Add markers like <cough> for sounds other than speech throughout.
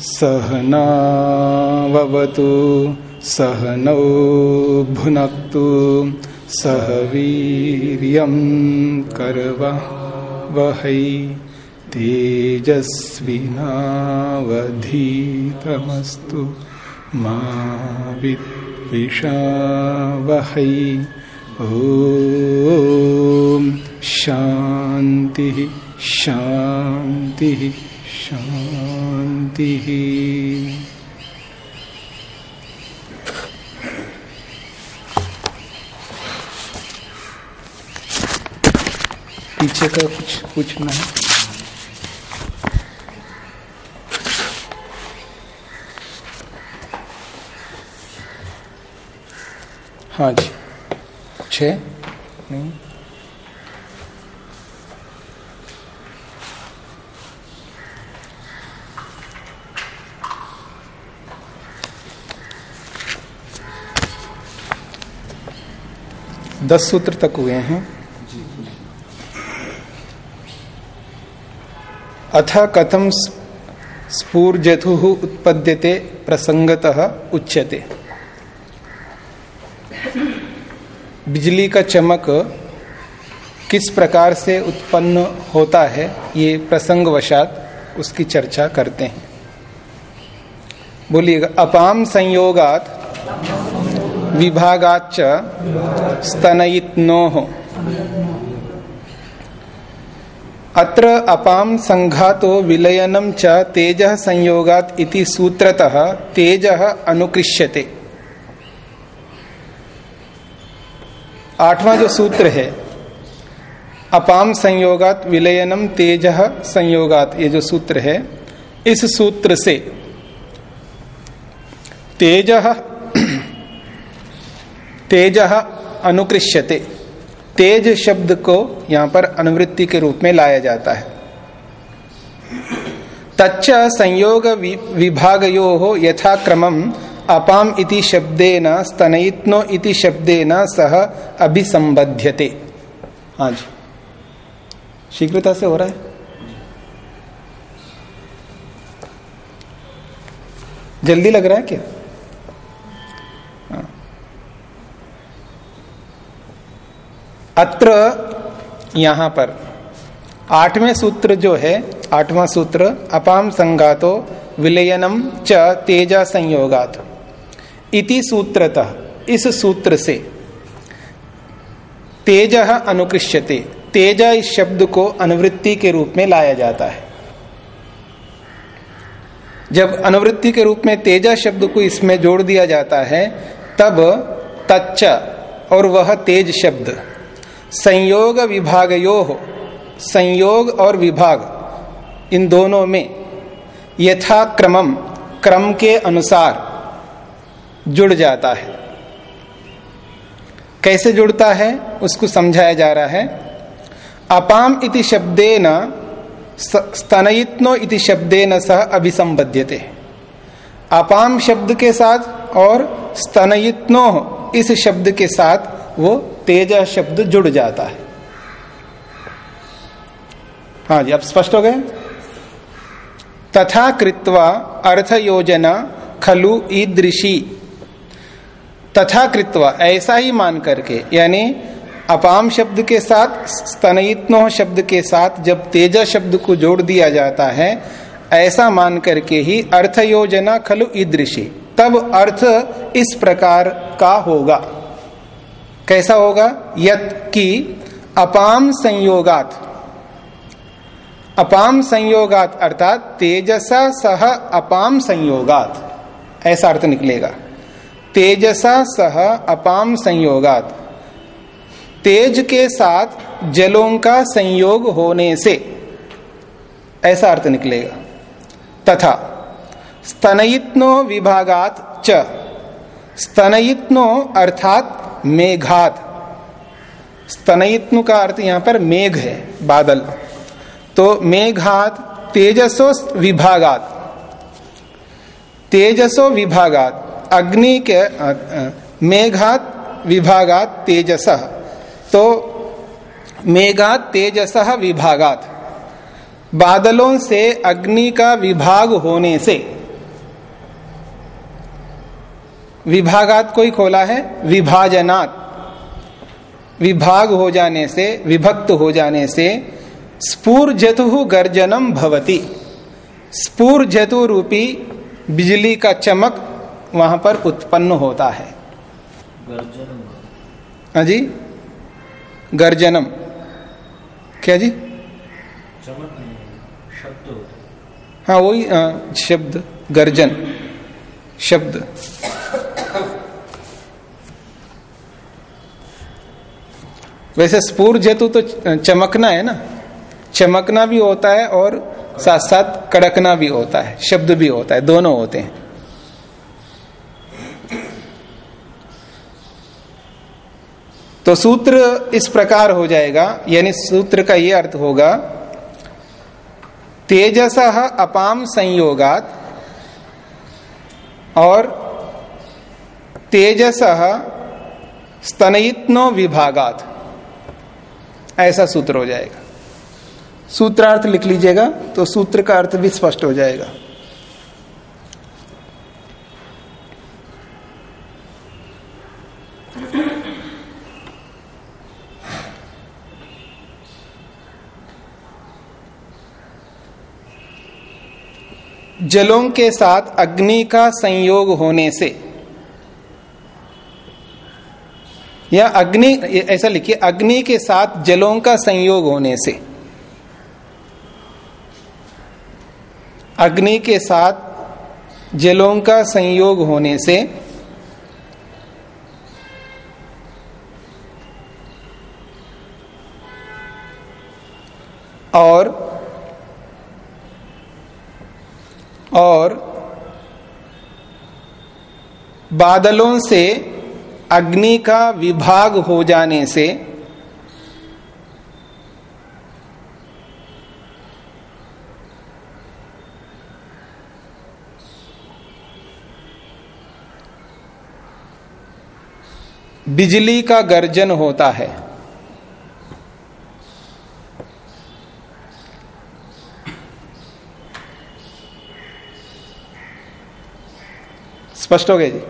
सहनावतु सहनौ भुनक्तु सह वीर्यं कर्व वहै तेजस्विनावधीतमस्तु मा विद्विषावहै। ॐ शान्तिः। शान्तिः शांति। पीछे का कुछ पूछना है? हाँ जी। छ? नहीं? दस सूत्र तक हुए हैं। अथ कथम स्फूर्जथु उत्पद्यते, प्रसंगत उच्यते। बिजली का चमक किस प्रकार से उत्पन्न होता है, ये प्रसंगवशात उसकी चर्चा करते हैं। बोलिएगा, अपाम संयोगात विभागाच स्तनयित्नो। अत्र अपाम संघातो विलयनम च तेज संयोगात इति सूत्रतः तेज अनुकृष्यते। आठवां जो सूत्र है अपाम संयोगात विलयनम तेज संयोगात, ये जो सूत्र है, इस सूत्र से तेज तेज अनुकृष्यते। तेज शब्द को यहाँ पर अनुवृत्ति के रूप में लाया जाता है। तच्च संयोग विभागयो हो यथाक्रमम अपाम इति शब्देन, स्तनयित्नो इति शब्देन सह अभिसंबध्यते हाँ जी शीघ्रता से हो रहा है? जल्दी लग रहा है क्या? अत्र यहाँ पर आठवें सूत्र जो है, आठवां सूत्र, अपाम संगातो विलयनम च तेजा संयोगात। इति सूत्रतः, इस सूत्र से तेज अनुकृष्यते। तेजा इस शब्द को अनुवृत्ति के रूप में लाया जाता है। जब अनुवृत्ति के रूप में तेजा शब्द को इसमें जोड़ दिया जाता है, तब तच्च और वह तेज शब्द। संयोग विभाग यो हो संयोग और विभाग, इन दोनों में यथा क्रमम क्रम के अनुसार जुड़ जाता है। कैसे जुड़ता है? उसको समझाया जा रहा है। अपाम इति शब्देन स्तनयित्नो इति शब्देन सह अभिसंबद्यते अपाम शब्द के साथ और स्तनयित्नो, इस शब्द के साथ वो तेज शब्द जुड़ जाता है। हाँ जी अब स्पष्ट हो गए? तथा कृत्वा अर्थ योजना खलु ईदृशी। तथा कृत्वा, ऐसा ही मान करके, यानी अपाम शब्द के साथ, स्तनयित्नो शब्द के साथ जब तेज शब्द को जोड़ दिया जाता है ऐसा मान करके ही अर्थ योजना खलु ईदृशी। तब अर्थ इस प्रकार का होगा। कैसा होगा? यत की अपाम संयोगात। अपाम संयोगात अर्थात तेजसा सह अपाम संयोगात। ऐसा अर्थ निकलेगा। तेजसा सह अपाम संयोगात। तेज के साथ जलों का संयोग होने से। ऐसा अर्थ निकलेगा। तथा स्तनयित्नो विभागात च। स्तनयित्नो अर्थात मेघात। स्तनयित्नु का अर्थ यहाँ पर मेघ है, बादल। तो मेघात तेजसो विभागात। तेजसो विभागात, अग्नि के मेघात विभागात तेजस। तो मेघात तेजस विभागात। बादलों से अग्नि का विभाग होने से। विभागात कोई खोला है? विभाजनात्। विभाग हो जाने से विभक्त हो जाने से स्पूर जतु गर्जनम भवती। स्पूर जतु रूपी बिजली का चमक वहाँ पर उत्पन्न होता है। हाँ जी? गर्जनम क्या जी? हाँ वही शब्द, गर्जन, शब्द। वैसे स्पूर जेतु तो चमकना है ना? चमकना भी होता है और साथ साथ कड़कना भी होता है, शब्द भी होता है, दोनों होते हैं। तो सूत्र इस प्रकार हो जाएगा, यानी सूत्र का यह अर्थ होगा तेजस अपाम संयोगात, और तेजस स्तनयित्नो विभागात। ऐसा सूत्र हो जाएगा। सूत्रार्थ लिख लीजिएगा तो सूत्र का अर्थ भी स्पष्ट हो जाएगा। जलों के साथ अग्नि का संयोग होने से। या अग्नि, ऐसा लिखिए, अग्नि के साथ जलों का संयोग होने से। अग्नि के साथ जलों का संयोग होने से और और बादलों से अग्नि का विभाग हो जाने से बिजली का गर्जन होता है। स्पष्ट हो गए जी?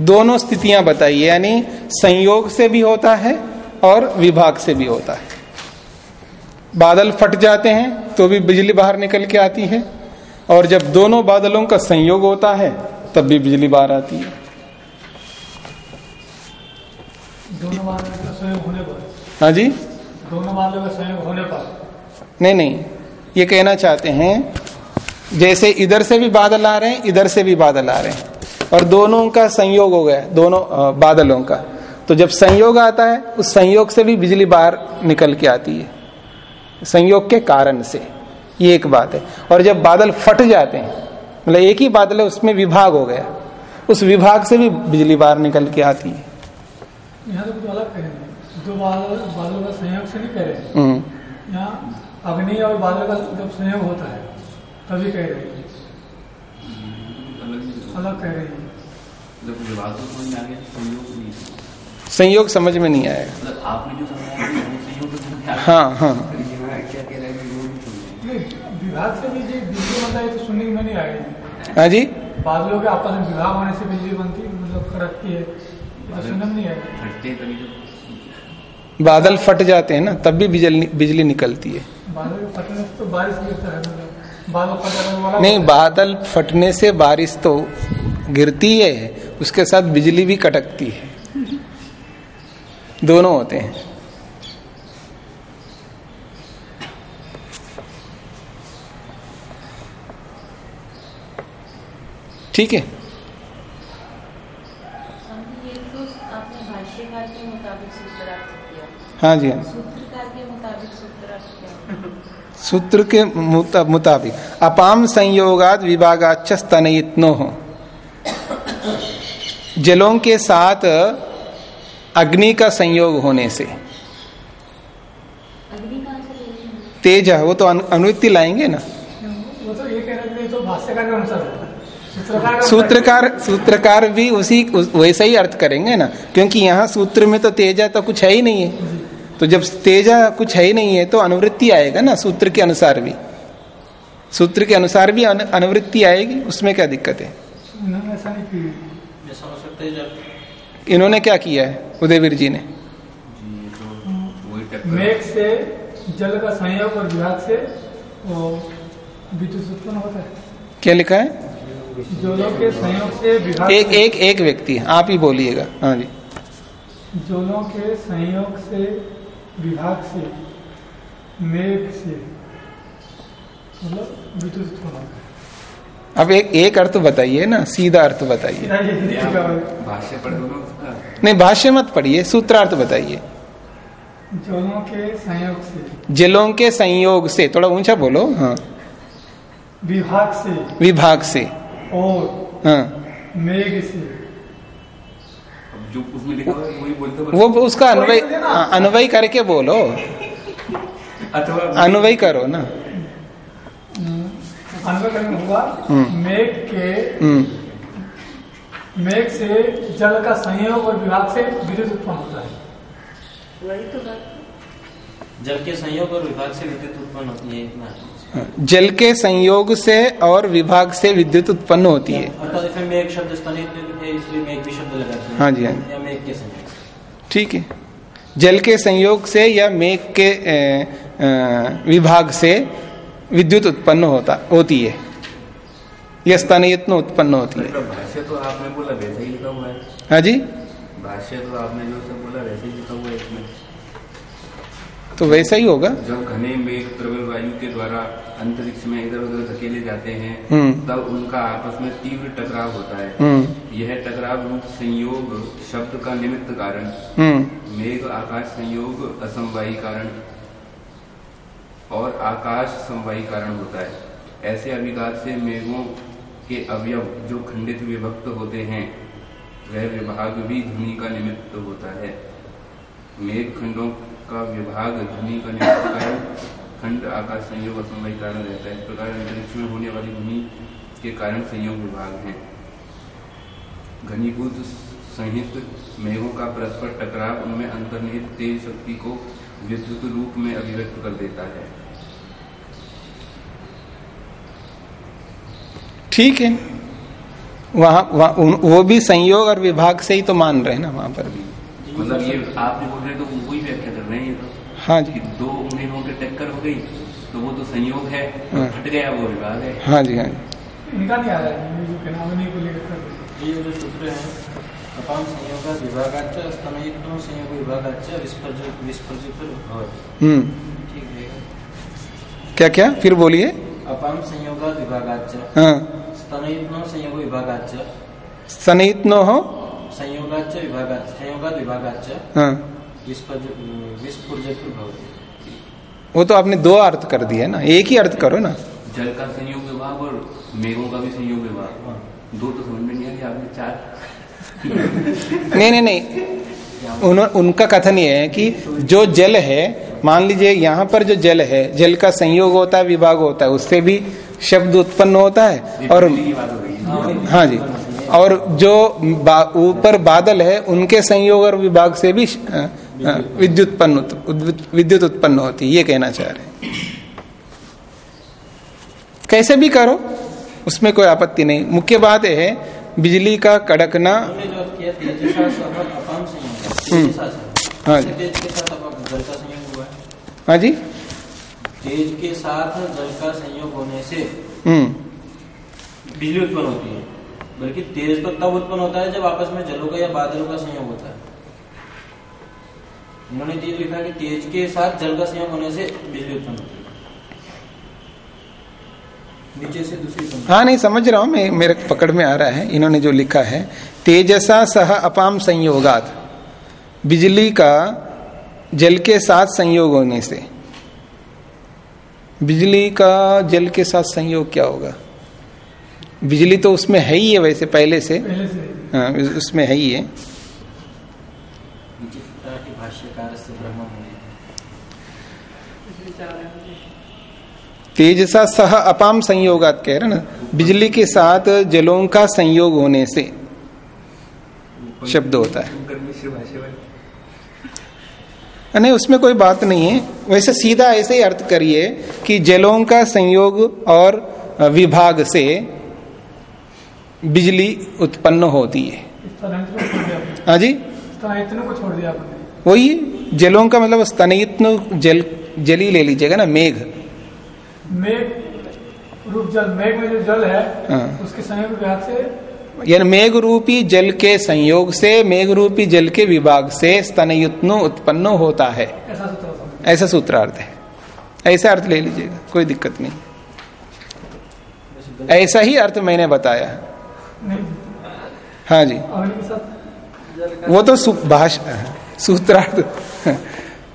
दोनों स्थितियाँ बताइए यानी संयोग से भी होता है और विभाग से भी होता है। बादल फट जाते हैं तो भी बिजली बाहर निकल के आती है और जब दोनों बादलों का संयोग होता है तब भी बिजली बाहर आती है। दोनों बादलों का संयोग होने पर? हाँ जी? दोनों बादलों का संयोग होने पर? नहीं नहीं ये कहना चाहते हैं जैसे इधर से भी बादल आ रहे हैं इधर से भी बादल आ रहे हैं। और दोनों का संयोग हो गया दोनों बादलों का। तो जब संयोग आता है उस संयोग से भी बिजली बाहर निकल के आती है। संयोग के कारण से ये एक बात है। और जब बादल फट जाते हैं मतलब एक ही बादल है उसमें विभाग हो गया। उस विभाग से भी बिजली बाहर निकल के आती है। यहाँ तो कुछ अलग कह रहे हैं दो बादल बादलों का संयोग से नहीं कह रहे हैं हम्म। यहाँ अग्नि और बादल का जब संयोग होता है तभी कह रहे हैं। अलग कह रहे हैं। तो संयोग नहीं संयोग समझ में नहीं आएगा मतलब आपने जो समझाया वो संयोग तो हाँ हाँ। है विभाग से भी बिजली बनता है तो सुनने में नहीं आएगी हाँ जी? बादलों के आपस में विभाग होने से बिजली बनती मतलब कड़कती है। तो सुनने में नहीं आएगा हैं तो। बादल फट जाते हैं ना तब भी बिजली बिजली निकलती है। बादल फटने से तो बारिश गिरता है नहीं बादल फटने से बारिश तो गिरती है उसके साथ बिजली भी कटकती है। दोनों होते हैं। ठीक है? ये तो आपने के मुताबिक हाँ जी हाँ सूत्रकार के मुताबिक सूत्रार्थ क्या सूत्र के मुताबिक। अपाम संयोगाद विभागाच स्तनयित्नो। हो जलों के साथ अग्नि का संयोग होने से? तेज है वो तो अनु- अनुवृत्ति लाएँगे ना। तो ये कह रहे थे ये भाष्यकार के अनुसार सूत्रकार सूत्रकार सूत्रकार भी उसी वैसा ही अर्थ करेंगे ना। क्योंकि यहाँ सूत्र में तो तेज है तो कुछ है ही नहीं है। तो जब तेजा कुछ है ही नहीं है तो अनुवृत्ति आएगा ना सूत्र के अनुसार भी। सूत्र के अनुसार भी अनुवृत्ति आएगी उसमें क्या दिक्कत है? इन्होंने ऐसा नहीं की जैसा हो सकता है जब इन्होंने क्या किया है उदयवीर जी ने? जी तो वही टक्कर मेघ से जल का संयोग और विभाग से विद्युत उत्पन्न होता है? क्या लिखा है? जोलों के संयोग से विभाग एक एक एक व्यक्ति आप ही बोलिएगा। हाँ जी। जोलों के संयोग से विभाग से मेघ से मतलब विद्युत उत्पन्न होता है अब एक एक अर्थ बताइए ना सीधा अर्थ बताइए। नहीं भाष्य मत पढ़िए सूत्रार्थ बताइए। जलों के संयोग से। जलों के संयोग से थोड़ा ऊँचा बोलो हाँ। विभाग से। विभाग से। और हाँ। मेघ से। जो उसमें लिखा हुआ है वही बोलते वो उसका अन्वय हाँ, अन्वय करके बोलो। अथवा अन्वय करो ना। अन्वय करना होगा हम्म। मेघ के हम्म। मेघ से जल का संयोग और विभाग से विद्युत उत्पन्न होता है। वही तो बात। जल के संयोग और विभाग से विद्युत उत्पन्न होती है इतना जल के संयोग से और विभाग से विद्युत उत्पन्न होती है। अर्थात इसमें मेघ शब्द स्तनित है हैं। हाँ जी, हाँ जी। ठीक है। जल के संयोग से या मेघ के विभाग से विद्युत उत्पन्न होता होती है। यह स्तनयत्न उत्पन्न होती है। मतलब भाष्य तो आपने बोला वैसे ही लिखा हुआ है। हाँ जी। भाष्य तो आपने जो सब बोला वैसे ही लिखा हुआ है। तो वैसा ही होगा। जब घने मेघ प्रबल वायु के द्वारा अंतरिक्ष में इधर उधर धकेले जाते हैं हम्म। तब उनका आपस में तीव्र टकराव होता है। हम्म। यह टकराव रूप संयोग शब्द का निमित्त कारण हम्म। मेघ आकाश संयोग असमवायी कारण और आकाश समवायी कारण होता है। ऐसे अभिघात से मेघों के अवयव जो खंडित विभक्त होते हैं वह विभाग भी ध्वनि का निमित्त होता है। मेघ खंडों का विभाग ध्वनि का कारण खंड आकाश संयोग असमवायी कारण रहता है। इस प्रकार अंतरिक्ष में होने वाली ध्वनि के कारण संयोग विभाग है। घनीभूत संहित मेघों का परस्पर टकराव उनमें अंतर्निहित तेज शक्ति को विद्युत रूप में अभिव्यक्त कर देता है। ठीक है। वहाँ वहाँ वो भी संयोग और विभाग से ही तो मान रहे हैं ना वहाँ पर भी। मतलब ये आपने बोल रहे तो वही व्याख्या कर रहे हैं ये तो। हाँ जी। दो मेघों के टक्कर हो गई तो वो तो संयोग है हाँ। फट गया वो विभाग है। हाँ जी हाँ जी। इनका नहीं आ रहा है जो कहना को लेकर कर रहे ये जो सूत्र है अपाम संयोग विभागाच स्तनयुक्तम संयोग विभागाच विस्पर्ज विस्पर्जित भवति हम्म। ठीक है। क्या क्या फिर बोलिए। अपाम संयोग विभागाच हाँ। स्तनयुक्तम संयोग विभागाच सनिहित हो संयोगाच विभागाच संयोगात विभागाच हाँ। वो तो आपने दो अर्थ कर दिए ना एक ही अर्थ करो ना। जल का संयोग विभाग और मेघों का भी संयोग विभाग। दो तो समझ में नहीं आ आपने चार। नहीं नहीं नहीं। उन, उनका कथन ये है कि जो जल है मान लीजिए यहाँ पर जो जल है जल का संयोग होता है विभाग होता है उससे भी शब्द उत्पन्न होता है और हो हाँ। जी। और जो ऊपर बा- बादल है उनके संयोग और विभाग से भी विद्युत उत्पन्न विद्युत उत्पन्न होती है ये कहना चाह रहे कैसे भी करो उसमें कोई आपत्ति नहीं। मुख्य बात है बिजली का कड़कना। सह हाँ। जी। है। हाँ जी। तेज के साथ जल का संयोग होने से हम्म। बिजली उत्पन्न होती है। बल्कि तेज तो तब उत्पन्न होता है जब आपस में जलों का या बादलों का संयोग होता है। उन्होंने ये लिखा कि तेज के साथ जल का संयोग होने से बिजली उत्पन्न होती है। से हाँ नहीं, समझ रहा हूँ, मैं, मेरे पकड़ में आ रहा है, इन्होंने जो लिखा है, तेजसा सह अपाम संयोगात। बिजली का जल के साथ संयोग होने से। बिजली का जल के साथ संयोग क्या होगा? बिजली तो उसमें है ही है वैसे पहले से। पहले से। हाँ, उसमें है ही है। तेजसा सह अपाम संयोगात कह रहे ना? बिजली के साथ जलों का संयोग होने से शब्द होता है। नहीं उसमें कोई बात नहीं है। वैसे सीधा ऐसे ही अर्थ करिए कि जलों का संयोग और विभाग से बिजली उत्पन्न होती है। हाँ जी। को छोड़ दिया वही जलों का मतलब स्तनयित्न जल जली ले लीजिएगा ना मेघ। मेघ रूप जल मेघ में जो जल है हाँ। उसके संयोग से यानी मेघ रूपी जल के संयोग से मेघ रूपी जल के विभाग से स्तनयुत्नो उत्पन्न होता है। ऐसा सूत्रार्थ है। ऐसा अर्थ ले लीजिएगा कोई दिक्कत नहीं। ऐसा ही अर्थ मैंने बताया। हाँ जी। वो तो भाषा सूत्रार्थ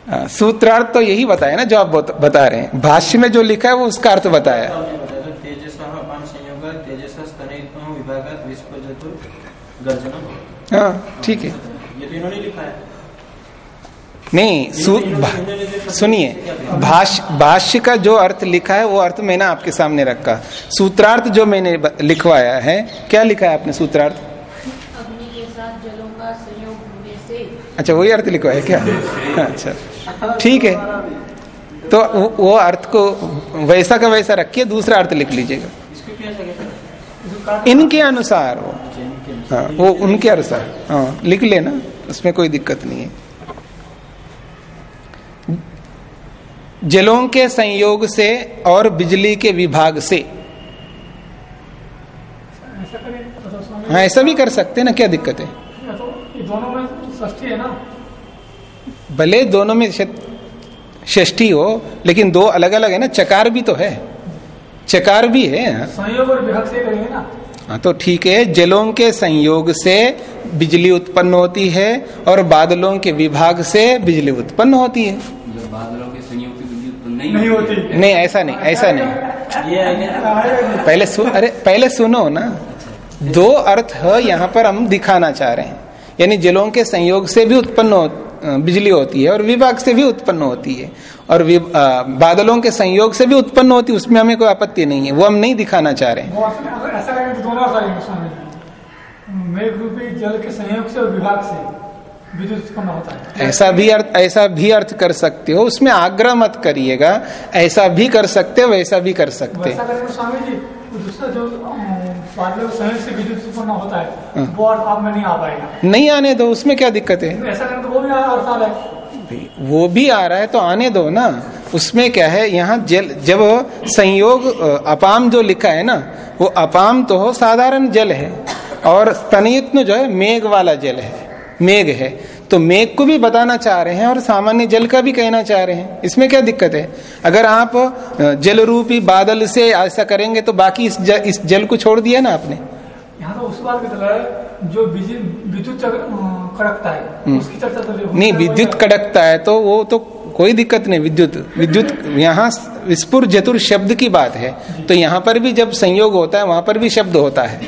हाँ, सूत्रार्थ तो यही बताया ना जो आप बता रहे हैं। भाष्य में जो लिखा है वो उसका अर्थ बताया। हाँ ठीक है। ये तो इन्होंने लिखा है। नहीं सुनिए भाष्य भाष्य का जो अर्थ लिखा है वो अर्थ मैंने आपके सामने रखा। सूत्रार्थ जो मैंने लिखवाया है क्या लिखा है आपने सूत्रार्थ? अच्छा वही अर्थ लिखवाया क्या? अच्छा ठीक है। तो वो, अर्थ को वैसा का वैसा रखिए दूसरा अर्थ लिख लीजिएगा। है इनके अनुसार वो हाँ वो उनके अनुसार हाँ लिख लेना उसमें कोई दिक्कत नहीं है। जलों के संयोग से और बिजली के विभाग से। हाँ ऐसा भी कर सकते हैं ना क्या दिक्कत है? तो दोनों में षष्ठी है ना भले दोनों में षष्ठी हो लेकिन दो अलग अलग है ना चकार भी तो है। चकार भी है संयोग और विभाग से करेंगे ना? हाँ तो ठीक है जलों के संयोग से बिजली उत्पन्न होती है और बादलों के विभाग से बिजली उत्पन्न होती है। जब बादलों के संयोग से बिजली उत्पन्न नहीं, नहीं होती। नहीं ऐसा नहीं ऐसा नहीं। पहले सुन अरे पहले सुनो ना। दो अर्थ है यहाँ पर हम दिखाना चाह रहे हैं। यानी जलों के संयोग से भी उत्पन्न हो, बिजली होती है और विभाग से भी उत्पन्न होती है। और अ, बादलों के संयोग से भी उत्पन्न होती है उसमें हमें कोई आपत्ति नहीं है। वो हम नहीं दिखाना चाह रहे हैं। तो दोनों मेघ रूपी जल के संयोग से और विभाग से। ऐसा भी अर्थ ऐसा भी अर्थ कर सकते हो। उसमें आग्रह मत करिएगा। ऐसा भी कर सकते हो वैसा भी कर सकते। स्वामी जी दूसरा जो से विद्युत उत्पन्न होता है हाँ। वो अर्थ आप में नहीं आ पाएगा। नहीं आने दो उसमें क्या दिक्कत है? ऐसा तो वो भी अर्थ आ रहा है वो भी आ रहा है तो आने दो ना। उसमें क्या है यहाँ जल जब संयोग अपाम जो लिखा है ना वो अपाम तो हो साधारण जल है। और स्तनियत्न जो है मेघ वाला जल है। मेघ है। तो मेघ को भी बताना चाह रहे हैं और सामान्य जल का भी कहना चाह रहे हैं। इसमें क्या दिक्कत है? अगर आप जल रूपी बादल से ऐसा करेंगे तो बाकी इस जल, इस जल को छोड़ दिया ना आपने? यहाँ तो उस बात की जो विद्युत कड़कता है उसकी चर्चा है नहीं विद्युत कड़कता है तो वो तो कोई दिक्कत नहीं विद्युत विद्युत यहाँ विस्फुर जतुर शब्द की बात है। तो यहाँ पर भी जब संयोग होता है वहाँ पर भी शब्द होता है।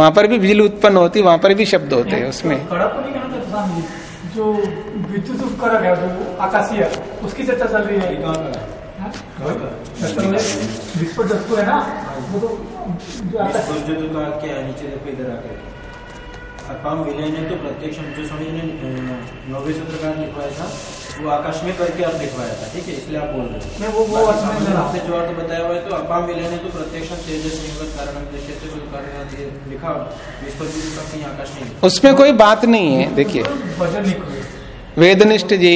वहाँ पर भी बिजली उत्पन्न होती है वहाँ पर भी शब्द होते हैं उसमें। स्वामी जी? जो विद्युत उपकरण है जो आकाशीय उसकी चर्चा चल रही है। हाँ? विस्फोट है ना वो तो जो आकाश सूर्य का क्या नीचे इधर आके। विलय ने तो प्रत्यक्ष जो स्वामी जी ने नौवे सूत्रकार लिखवाया था। वो आकाश में करके आप लिखवाया था ठीक है? इसलिए आप बोल रहे हो। मैं वो वो आपसे जो अर्थ बताया हुआ है तो अपाम विलय ने तो प्रत्यक्ष तो लिखा उसमें कोई बात नहीं है देखिए। खोए वेदनिष्ठ जी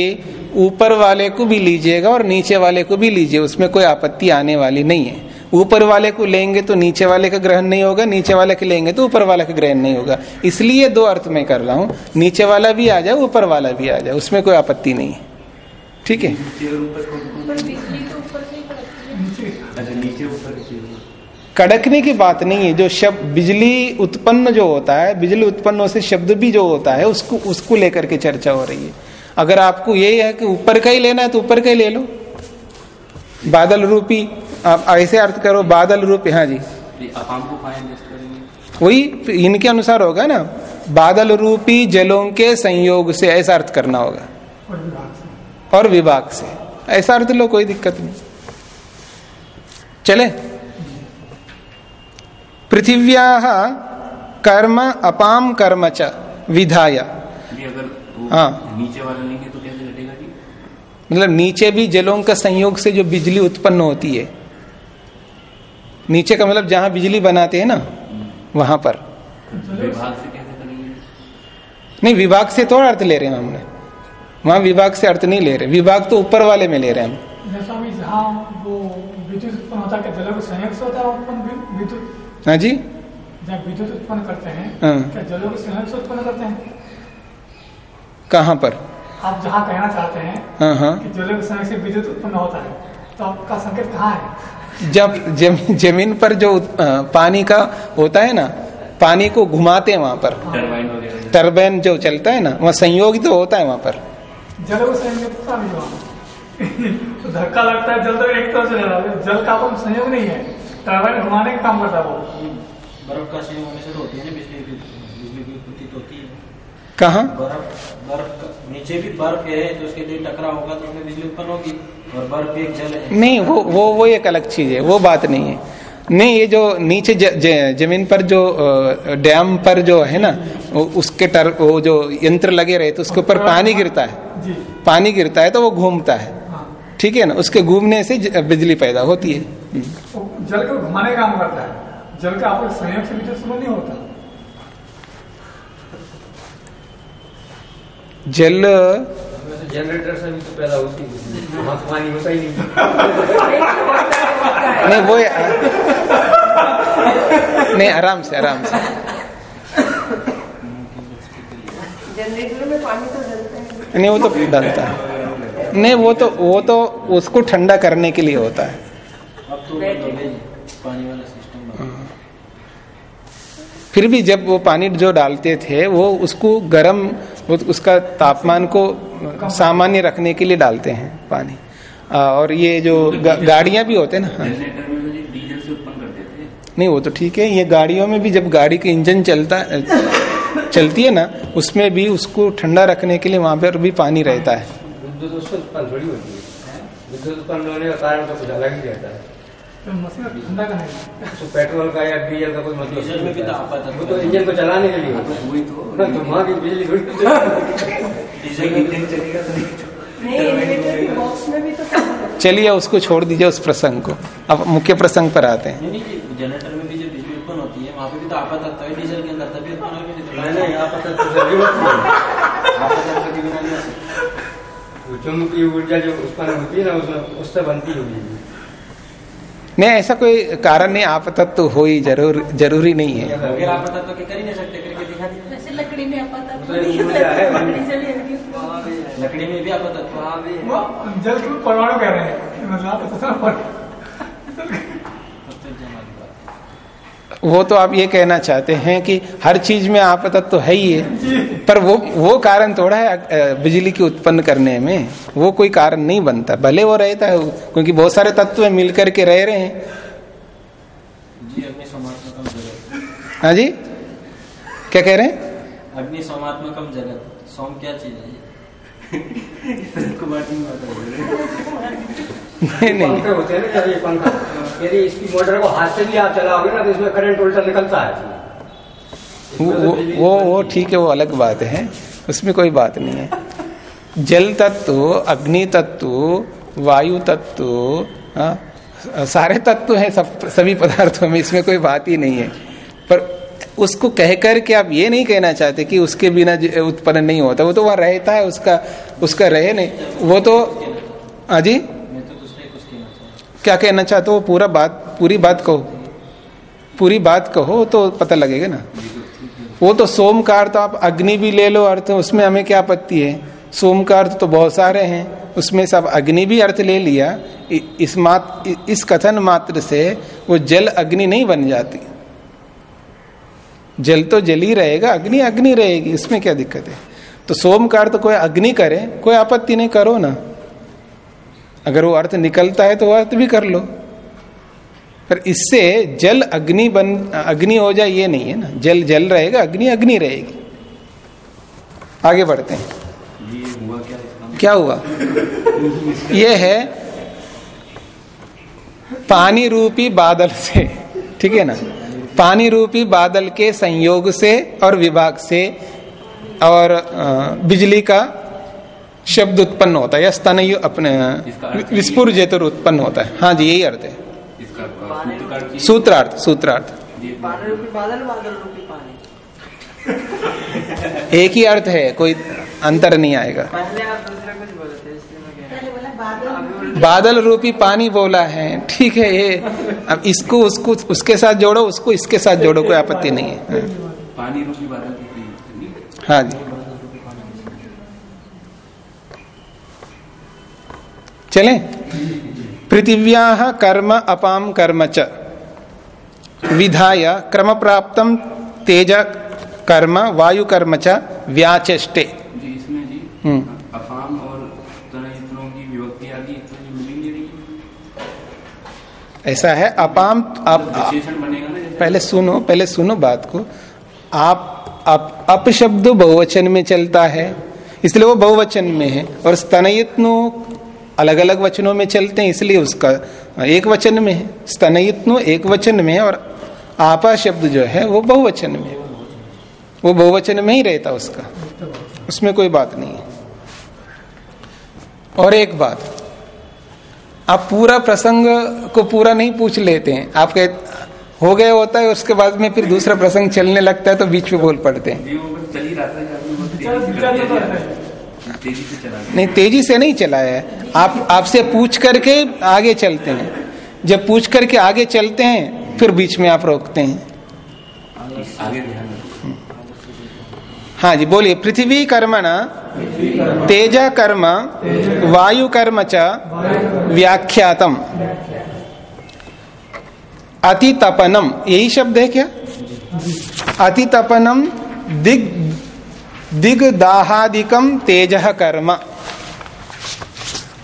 ऊपर वाले को भी लीजिएगा और नीचे वाले को भी लीजिए उसमें कोई आपत्ति आने वाली नहीं है। ऊपर वाले को लेंगे तो नीचे वाले का ग्रहण नहीं होगा नीचे वाले के लेंगे तो ऊपर वाले का ग्रहण नहीं होगा। इसलिए दो अर्थ में कर रहा हूँ नीचे वाला भी आ जाए ऊपर वाला भी आ जाए उसमें कोई आपत्ति नहीं है। ठीक है। कड़कने की बात नहीं है, जो शब्द बिजली उत्पन्न जो होता है, बिजली उत्पन्न से शब्द भी जो होता है, उसको उसको लेकर के चर्चा हो रही है। अगर आपको यही है कि ऊपर का ही लेना है तो ऊपर का ही ले लो। बादल रूपी, आप ऐसे अर्थ करो, बादल रूपी हाँ जी। वही, इनके अनुसार होगा ना, बादल रूपी जलों के संयोग से ऐसा अर्थ करना होगा। और विभाग से। ऐसा अर्थ लो कोई दिक्कत नहीं। चले। पृथिव्या कर्म अपाम कर्म च विधाय। हाँ। नीचे वाला लेंगे तो कैसे घटेगा मतलब नीचे भी जलों का संयोग से जो बिजली उत्पन्न होती है। नीचे का मतलब जहाँ बिजली बनाते हैं ना वहाँ पर। विभाग से कैसे नहीं विभाग से थोड़ा अर्थ ले रहे हैं हमने वहाँ विभाग से अर्थ नहीं ले रहे। विभाग तो ऊपर वाले में ले रहे हैं हम। जैसा स्वामी जहाँ वो विद्युत उत्पन्न होता है क्या जलों के संयोग से होता है विद्युत? हाँ जी। जब विद्युत उत्पन्न करते हैं हाँ। क्या जलों के संयोग से उत्पन्न करते हैं? कहाँ पर? आप जहाँ कहना चाहते हैं हाँ हाँ। कि जलों के संयोग से विद्युत उत्पन्न होता है तो आपका संकेत कहाँ है? जब जम, ज़मीन पर जो पानी का होता है ना पानी को घुमाते हैं वहाँ पर। टर्बाइन जो चलता है ना वहाँ संयोग तो होता है वहाँ पर। जलों के संयोग से स्वामी वहाँ तो धक्का लगता है जल तो एक तरफ़ से जा रहा है। जल का अपन संयोग नहीं है। टर्बाइन घुमाने का काम करता है वो। बर्फ़ का संयोग होने से तो होती है ना बिजली बिजली की उत्पत्ति तो होती है। कहाँ? बर्फ़ बर्फ़ नीचे भी बर्फ़ है तो उसके लिए टकराव होगा तो उसमें बिजली उत्पन्न होगी। और बर्फ़ एक जल है। नहीं वो वो वो एक अलग चीज़ है वो बात नहीं है। नहीं ये जो नीचे ज, ज, ज़मीन पर जो डैम पर जो है ना उसके टर वो जो यंत्र लगे रहे तो उसके ऊपर पानी गिरता है। जी। पानी गिरता है तो वो घूमता है। हाँ। ठीक है ना? उसके घूमने से बिजली पैदा होती है। हम्म। जल को घुमाने काम करता है। जल का आपको संयोग से उत्पन्न नहीं होता। जल जनरेटर से भी तो पैदा होती है। वहाँ तो पानी होता ही नहीं। नहीं वो नहीं आराम से आराम से। जनरेटर में पानी तो डलता है नहीं। वो तो डलता है। नहीं वो तो वो तो उसको ठंडा करने के लिए होता है। अब तो बंद गई पानी वाला सिस्टम फिर भी जब वो पानी जो डालते थे वो उसको गर्म उसका तापमान को सामान्य रखने के लिए डालते हैं पानी। आ, और ये जो गा, गाड़ियाँ भी होते हैं ना हाँ। जनरेटर में मुझे डीजल से उत्पन्न करते थे नहीं वो तो ठीक है ये गाड़ियों में भी जब गाड़ी का इंजन चलता चलती है ना उसमें भी उसको ठंडा रखने के लिए वहाँ पर भी पानी रहता है। तो तो पेट्रोल का या डीजल का कोई मतलब डीजल में भी तो आपात वो तो इंजन को चलाने के लिए वही तो। ना, तो वहाँ की बिजली थोड़ी डीजल भी चलेगा तो नहीं नहीं इन्वर्टर की बॉक्स में भी पानी डलता। चलिए उसको छोड़ दीजिए उस प्रसंग को। अब मुख्य प्रसंग पर आते हैं। नहीं नहीं जी, जनरेटर में भी जो बिजली उत्पन्न होती है वहाँ पे भी तो आपात आता है। डीजल के अंदर तभी नहीं नहीं चुंबकीय ऊर्जा जो उत्पन्न होती है ना उसमें उससे बनती होगी। नहीं ऐसा कोई कारण नहीं आप तत्व तो हो ही ज़रूर ज़रूरी नहीं है। लकड़ी में भी आप जल परमाणु कह रहे हैं मतलब आप तो सब पर- वो तो आप ये कहना चाहते हैं कि हर चीज़ में आप तत्व तो है ही है। पर वो वो कारण थोड़ा है बिजली की उत्पन्न करने में। वो कोई कारण नहीं बनता। भले वो रहता है क्योंकि बहुत सारे तत्व मिल करके रह रहे हैं। हाँ जी? क्या कह रहे हैं? अग्नि समात्मकम जगत। सोम क्या चीज़ है? को नहीं नहीं। होते हैं ना ये पंखा यदि इसकी मोटर को हाथ से भी आप चलाओगे ना तो इसमें करंट उल्टा निकलता है। वो वो ठीक है वो अलग बात है उसमें कोई बात नहीं है। जल तत्व अग्नि तत्व वायु तत्व हाँ, सारे तत्व हैं सब सभी पदार्थों में इसमें कोई बात ही नहीं है। उसको कह कर के आप ये नहीं कहना चाहते कि उसके बिना उत्पन्न नहीं होता। वो तो वहाँ रहता है, उसका उसका रहे नहीं। वो तो हाँ जी? मैं तो दूसरे कुछ कहना चाहता क्या कहना चाहते हो? पूरा बात, पूरी बात कहो। पूरी बात कहो तो पता लगेगा ना। वो तो सोम का अर्थ आप अग्नि भी ले लो, अर्थ उसमें हमें क्या आपत्ति है? सोम का अर्थ तो बहुत सारे हैं, उसमें सब अग्नि भी अर्थ ले लिया। इस मात इस कथन मात्र से वो जल अग्नि नहीं बन जाती। जल तो जल ही रहेगा अग्नि अग्नि रहेगी इसमें क्या दिक्कत है? तो सोम का अर्थ कोई अग्नि करे कोई आपत्ति नहीं करो ना। अगर वो अर्थ निकलता है तो वो अर्थ भी कर लो। पर इससे जल अग्नि बन अग्नि हो जाए ये नहीं है ना। जल जल रहेगा अग्नि अग्नि रहेगी। आगे बढ़ते हैं। ये हुआ क्या क्या हुआ? ये है पानी रूपी बादल से ठीक है ना? पानी रूपी बादल के संयोग से और विभाग से और बिजली का शब्द उत्पन्न होता है या स्तन अपने विस्फुर जेतुर उत्पन्न होता है। हाँ जी यही अर्थ है। सूत्रार्थ सूत्रार्थ। जी, पानी रूपी बादल बादल रूपी पानी। एक ही अर्थ है कोई अंतर नहीं आएगा। पहले आप दूसरा कुछ बोले थे इसलिए मैं कह पहले बोला बादल रूपी पानी बोला है। ठीक है ये। अब इसको उसको उसके साथ जोड़ो उसको इसके साथ जोड़ो कोई आपत्ति नहीं है। हाँ। पानी रूपी बादल? हाँ? जी। चलें। पृथिव्या कर्म अपाम कर्म च। विधाय क्रम प्राप्त तेज कर्म वायु कर्म च व्याचष्टे। जी इसमें जी हम्म। अफाम और तनयत्नों की विभक्ति आदि तो ये मिलेंगे नहीं ऐसा है अपाम आप पहले सुनो पहले सुनो बात को। आप अप, अप शब्द बहुवचन में चलता है इसलिए वो बहुवचन में है और स्तनयत्नो अलग अलग वचनों में चलते हैं इसलिए उसका एक वचन में है। स्तनयत्नो एक वचन में है और आपा शब्द जो है वो बहुवचन में है। वो बहुवचन में ही रहता उसका। उसमें कोई बात नहीं है। और एक बात आप पूरा प्रसंग को पूरा नहीं पूछ लेते हैं। आप कह हो गया होता है उसके बाद में फिर दूसरा प्रसंग चलने लगता है तो बीच में बोल पड़ते हैं। ही तो। है। नहीं तेज़ी से नहीं चलाया है। आप आपसे पूछ करके आगे चलते हैं। जब पूछ करके आगे चलते हैं फिर बीच में आप रोकते हैं। आगे ध्यान हाँ जी, बोलिए। पृथ्वी कर्मण तेज कर्म, वायु कर्म च, व्याख्यातम। अति तपनम यही शब्द है क्या? अति तपनम दिग, दिग्दाहादिकम, तेज कर्म।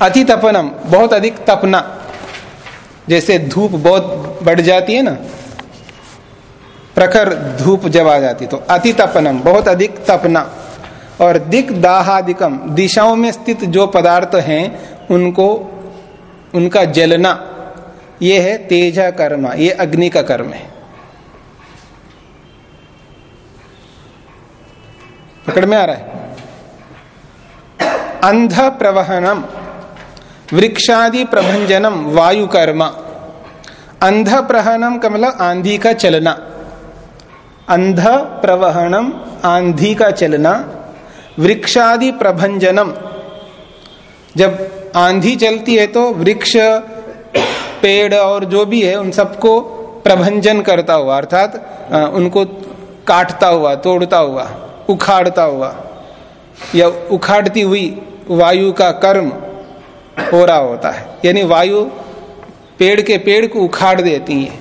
अति तपनम बहुत अधिक तपना। जैसे धूप बहुत बढ़ जाती है ना प्रखर धूप जब आ जाती तो अति तपनम, बहुत अधिक तपना। और दिक दाहादिकम, दिशाओं में स्थित जो पदार्थ हैं, उनको, उनका जलना, ये है तेजा कर्म, ये अग्नि का कर्म है। पकड़ में आ रहा है? अंध प्रवहनम वृक्षादि प्रभंजनम वायु कर्म अंध प्रहनम का मतलब आंधी का चलना। अंध प्रवहनम आंधी का चलना वृक्षादि प्रभंजनम जब आंधी चलती है तो वृक्ष, पेड़ और जो भी है, उन सबको प्रभंजन करता हुआ, अर्थात उनको काटता हुआ, तोड़ता हुआ, उखाड़ता हुआ, या उखाड़ती हुई वायु का कर्म हो रहा होता है। यानी वायु पेड़ के पेड़ को उखाड़ देती है।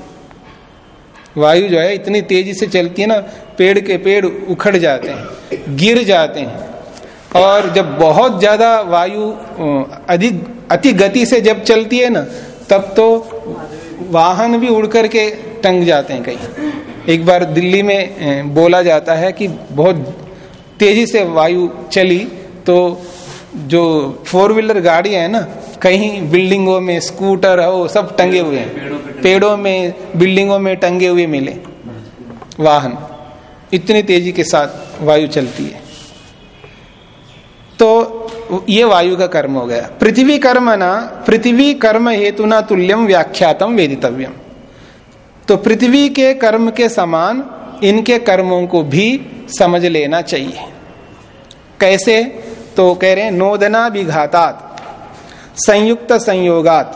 वायु जो है इतनी तेज़ी से चलती है ना, पेड़ के पेड़ उखड़ जाते हैं, गिर जाते हैं। और जब बहुत ज़्यादा वायु अधिक, अति गति से जब चलती है ना, तब तो वाहन भी उड़ करके टंग जाते हैं कहीं। एक बार दिल्ली में बोला जाता है कि बहुत तेज़ी से वायु चली तो जो फोर व्हीलर गाड़ी है ना कहीं बिल्डिंगों में स्कूटर हो सब टंगे हुए हैं। पेड़ों में बिल्डिंगों में टंगे हुए मिले। वाहन इतनी तेज़ी के साथ वायु चलती है। तो ये वायु का कर्म हो गया। पृथ्वी कर्म ना पृथ्वी कर्म हेतु ना तुल्यम व्याख्यातम वेदितव्यम। तो पृथ्वी के कर्म के समान इनके कर्मों को भी समझ लेना चाहिए। कैसे? तो कह रहे हैं, नोदना विघातात, संयुक्त संयोगात।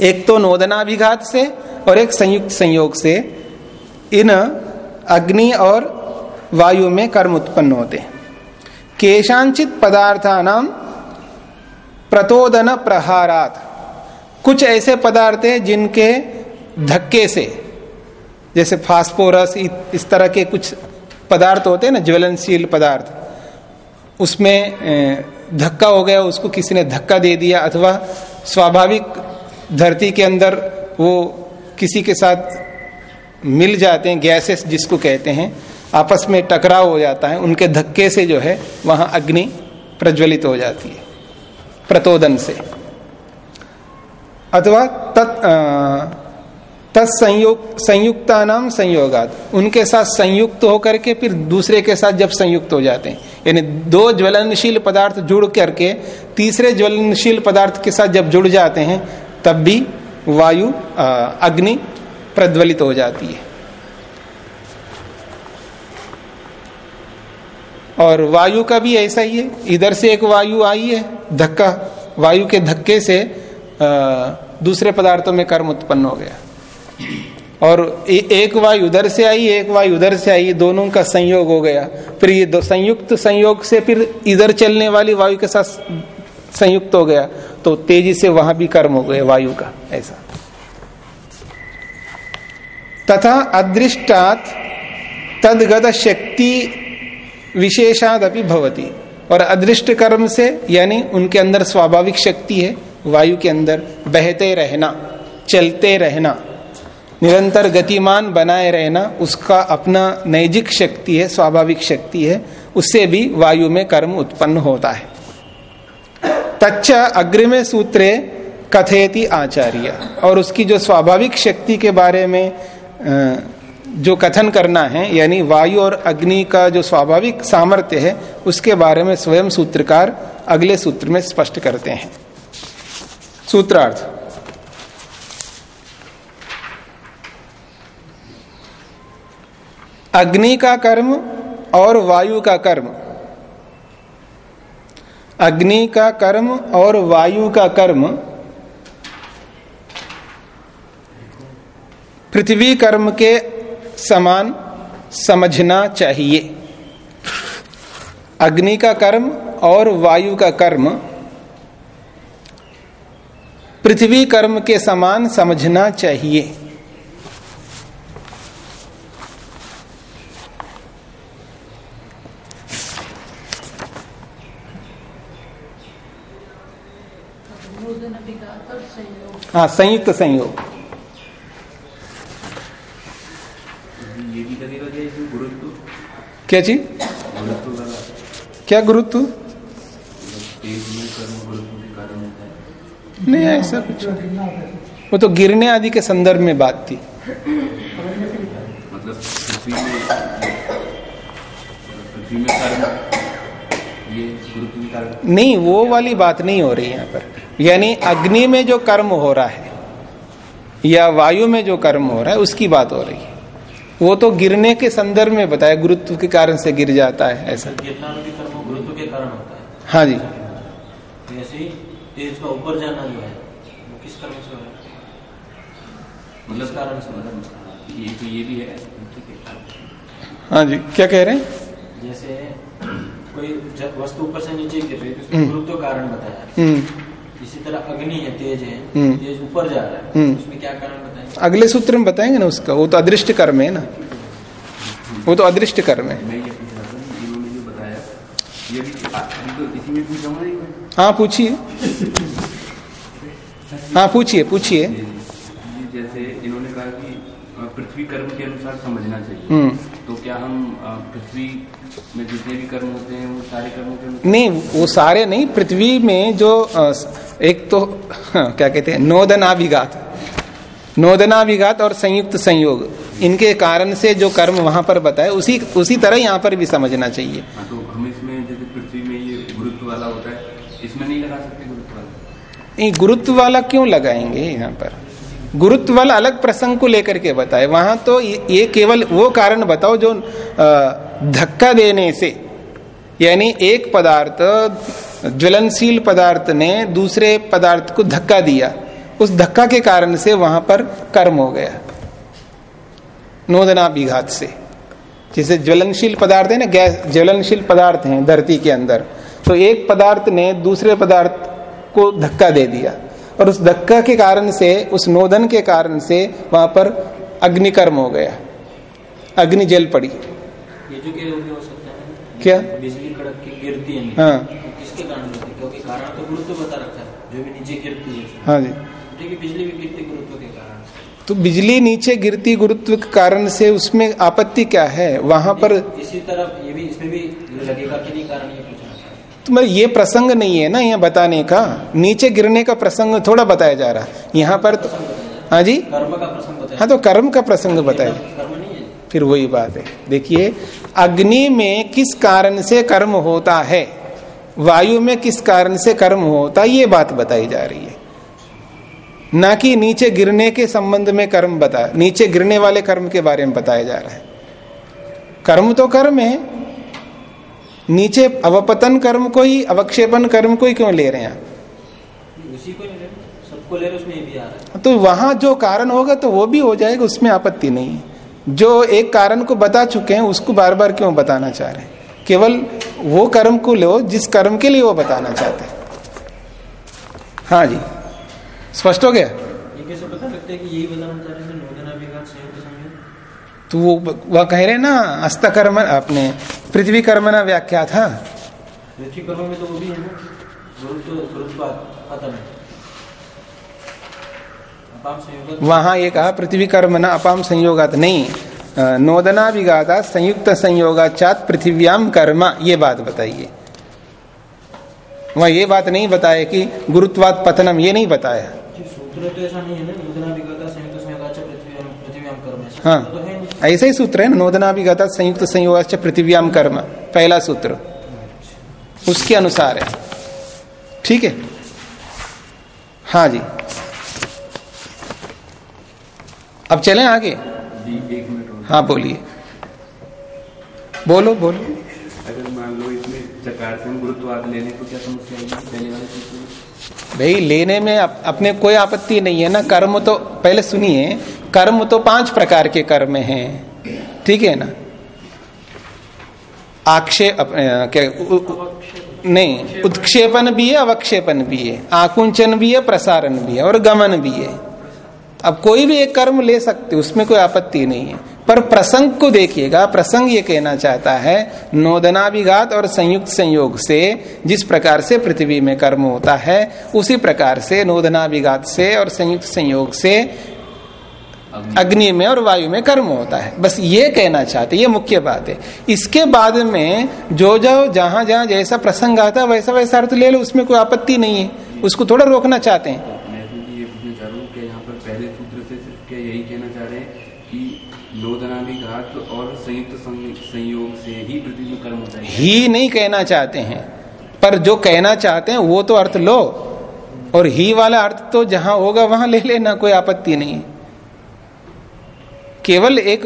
एक तो नोदना विघात से और एक संयुक्त संयोग से इन अग्नि और वायु में कर्म उत्पन्न होते केशांचित पदार्थानाम प्रतोदन प्रहारात। कुछ ऐसे पदार्थ है जिनके धक्के से, जैसे फास्फोरस इस तरह के कुछ पदार्थ होते हैं ना, ज्वलनशील पदार्थ। उसमें धक्का हो गया, उसको किसी ने धक्का दे दिया अथवा स्वाभाविक धरती के अंदर वो किसी के साथ मिल जाते हैं, गैसेस जिसको कहते हैं, आपस में टकराव हो जाता है, उनके धक्के से जो है वहाँ अग्नि प्रज्वलित हो जाती है, प्रतोदन से। अथवा तत् तत्संयोग संयुक्ता नाम संयोगात उनके साथ संयुक्त होकर के फिर दूसरे के साथ जब संयुक्त हो जाते हैं। यानी दो ज्वलनशील पदार्थ जुड़ करके तीसरे ज्वलनशील पदार्थ के साथ जब जुड़ जाते हैं, तब भी वायु अग्नि प्रज्वलित हो जाती है। और वायु का भी ऐसा ही है। इधर से एक वायु आई है, धक्का। वायु के धक्के से दूसरे पदार्थों में कर्म उत्पन्न हो गया। और एक वायु उधर से आई, एक वायु उधर से आई, दोनों का संयोग हो गया। फिर ये दो संयुक्त संयोग से फिर इधर चलने वाली वायु के साथ संयुक्त हो गया। तो तेज़ी से वहाँ भी कर्म हो गए वायु का, ऐसा। तथा अदृष्टात तदगत शक्ति विशेषाद विशेषादपि भवती। और अदृष्ट कर्म से, यानी उनके अंदर स्वाभाविक शक्ति है, वायु के अंदर बहते रहना, चलते रहना। निरंतर गतिमान बनाए रहना उसका अपना नैजिक शक्ति है, स्वाभाविक शक्ति है, उससे भी वायु में कर्म उत्पन्न होता है। तच्च अग्रिमे सूत्रे कथेति आचार्य। और उसकी जो स्वाभाविक शक्ति के बारे में जो कथन करना है, यानी वायु और अग्नि का जो स्वाभाविक सामर्थ्य है, उसके बारे में स्वयं सूत्रकार अगले सूत्र में स्पष्ट करते हैं। सूत्रार्थ। अग्नि का कर्म और वायु का कर्म। अग्नि का कर्म और वायु का कर्म। पृथ्वी कर्म के समान समझना चाहिए। अग्नि का कर्म और वायु का कर्म। पृथ्वी कर्म के समान समझना चाहिए नूतन विघात और संयोग हाँ संयुक्त संयोग। क्या जी क्या गुरुत्व? नहीं, ऐसा कुछ वो तो गिरने आदि के संदर्भ में बात थी। मतलब नहीं वो वाली बात नहीं हो रही यहाँ पर। यानी अग्नि में जो कर्म हो रहा है या वायु में जो कर्म हो रहा है उसकी बात हो रही है। वो तो गिरने के संदर्भ में बताया गुरुत्व के कारण से गिर जाता है ऐसा। कर्म गुरुत्व के कारण होता है। हाँ जी। जैसे तेज का ऊपर जाना जो है वो किस कर्म से हो रहा है? मतलब कारण से मतलब ये तो ये भी है। हाँ जी क्या कह रहे हैं? जैसे कोई वस्तु ऊपर से नीचे गिर रही है तो उसमें हम्म। गुरुत्व कारण बताया हम्म। इसी तरह अग्नि है तेज है हम्म। तेज ऊपर जा रहा है हम्म। उसमें क्या कारण बताएँगे अगले सूत्र में बताएँगे ना उसका वो तो अदृष्ट कर्म है ना। वो तो अदृष्ट कर्म है। तो हूँ हाँ पूछिए। हाँ पूछिए पूछिए। जैसे इन्होंने कहा कि पृथ्वी कर्म के अनुसार समझना चाहिए। तो क्या हम पृथ्वी में जितने भी कर्म होते हैं वो सारे कर्मों के नहीं वो सारे नहीं पृथ्वी में जो एक तो हाँ, क्या कहते हैं नोदनाभिघात। नोदनाभिघात और संयुक्त संयोग इनके कारण से जो कर्म वहाँ पर बताए उसी उसी तरह यहाँ पर भी समझना चाहिए। हाँ तो हम इसमें जैसे पृथ्वी में ये गुरुत्व वाला होता है इसमें नहीं लगा सकते गुरुत्व वाला? नहीं गुरुत्व वाला क्यों लगाएँगे यहाँ पर? गुरुत्व वाला अलग प्रसंग को लेकर के बताए। वहाँ तो ये केवल वो कारण बताओ जो धक्का देने से, यानी एक पदार्थ, ज्वलनशील पदार्थ ने दूसरे पदार्थ को धक्का दिया, उस धक्का के कारण से वहाँ पर कर्म हो गया। नोदना विघात से। जैसे ज्वलनशील पदार्थ है ना, गैस, ज्वलनशील पदार्थ हैं धरती के अंदर तो एक पदार्थ ने दूसरे पदार्थ को धक्का दे दिया। और उस धक्का के कारण से उस नोदन के कारण से वहाँ पर अग्निकर्म हो गया। अग्नि जल पड़ी। ये जो के हो सकता है क्या? बिजली कड़क के गिरती है। हाँ। तो किसके कारण होती है? क्योंकि कारण तो गुरुत्व बता रखा है जो भी नीचे गिरती है। हाँ जी। ठीक बिजली भी गिरती गुरुत्व के कारण तो बिजली नीचे गिरती गुरुत्व के कारण से उसमें आपत्ति क्या है? वहाँ पर इसी तरह ये भी इसमें भी लगेगा कि नहीं कारण हूँ। तो मतलब ये प्रसंग नहीं है ना यहाँ बताने का। नीचे गिरने का प्रसंग थोड़ा बताया जा रहा। है यहाँ पर तो हाँ जी? बताया। हाँ तो कर्म का प्रसंग बताया। कर्म नहीं फिर वही बात है। देखिए अग्नि में किस कारण से कर्म होता है? वायु में किस कारण से कर्म होता है? ये बात बताई जा रही है। ना कि नीचे गिरने के संबंध में कर्म बता नीचे गिरने वाले कर्म के बारे में बताया जा रहा है। कर्म तो कर्म है। नीचे अवपतन कर्म को ही अवक्षेपन कर्म को ही क्यों ले रहे हैं? उसी को ले सबको ले रहे उसमें भी आ रहा है। तो वहाँ जो कारण होगा तो वो भी हो जाएगा उसमें आपत्ति नहीं है। जो एक कारण को बता चुके हैं उसको बार बार क्यों बताना चाह रहे हैं? केवल वो कर्म को लो जिस कर्म के लिए वो बताना चाहते हैं। हाँ जी। स्पष्ट हो गया? ये कैसे पता लगता है कि यही बताना चाह रहे थे नोदना विघात संयुक्त संयोग तो वो वह कह रहे ना अस्तकर्म अपने पृथ्वी कर्मना व्याख्या था। कर्म में तो वो भी है ना। संयोग वहाँ ये कहा पृथ्वी कर्म न अपाम संयोगात नहीं। नोदना विगाता संयुक्त संयोगाचात पृथिव्याम कर्म ये बात बताइए। वह ये बात नहीं बताया कि गुरुत्वात पतनम ये नहीं बताया। सूत्र तो ऐसा नहीं है ना। नोदना संयुक्त संयोगाच पृथ्वी पृथ्व्याम कर्म ऐसा हाँ। ऐसा ही सूत्र है ना नोदना विगाता संयुक्त संयोगाच पृथिव्याम कर्म पहला सूत्र। उसके अनुसार है। ठीक है? हाँ जी। अब चलें आगे। हाँ बोलिए। बोलो बोलो। अगर मान लो इसमें चकार से गुरुत्वाद लेने तो क्या समस्या भाई लेने में अप, अपने कोई आपत्ति नहीं है ना? कर्म तो पहले सुनिए। कर्म तो पाँच प्रकार के कर्म हैं। ठीक है ना? आक्षेप क्या नहीं उत्क्षेपण भी है अवक्षेपण भी है। आकुंचन भी है, प्रसारण भी है और गमन भी है। अब कोई भी एक कर्म ले सकते, उसमें कोई आपत्ति नहीं है। पर प्रसंग को देखिएगा, प्रसंग ये कहना चाहता है, नोदनाभिघात और संयुक्त संयोग से जिस प्रकार से पृथ्वी में कर्म होता है, उसी प्रकार से नोदनाभिघात से और संयुक्त संयोग से अग्नि। में और वायु में कर्म होता है। बस ये कहना चाहते ये मुख्य बात है। इसके बाद में जो जो जहाँ जहाँ जैसा प्रसंग आता है वैसा वैसा अर्थ ले लो उसमें कोई आपत्ति नहीं है। उसको थोड़ा रोकना चाहते हैं। मैं भी ये पूछना चाह रहा कि यहाँ पर पहले सूत्र से सिर्फ़ क्या यही कहना चाह रहे कि नोदनाभिघात और संयुक्त संयोग से ही पृथ्वी में कर्म होता है। ही नहीं कहना चाहते हैं। पर जो कहना चाहते हैं वो तो अर्थ लो। और ही वाला अर्थ तो जहाँ होगा वहाँ ले लेना कोई आपत्ति नहीं है। केवल एक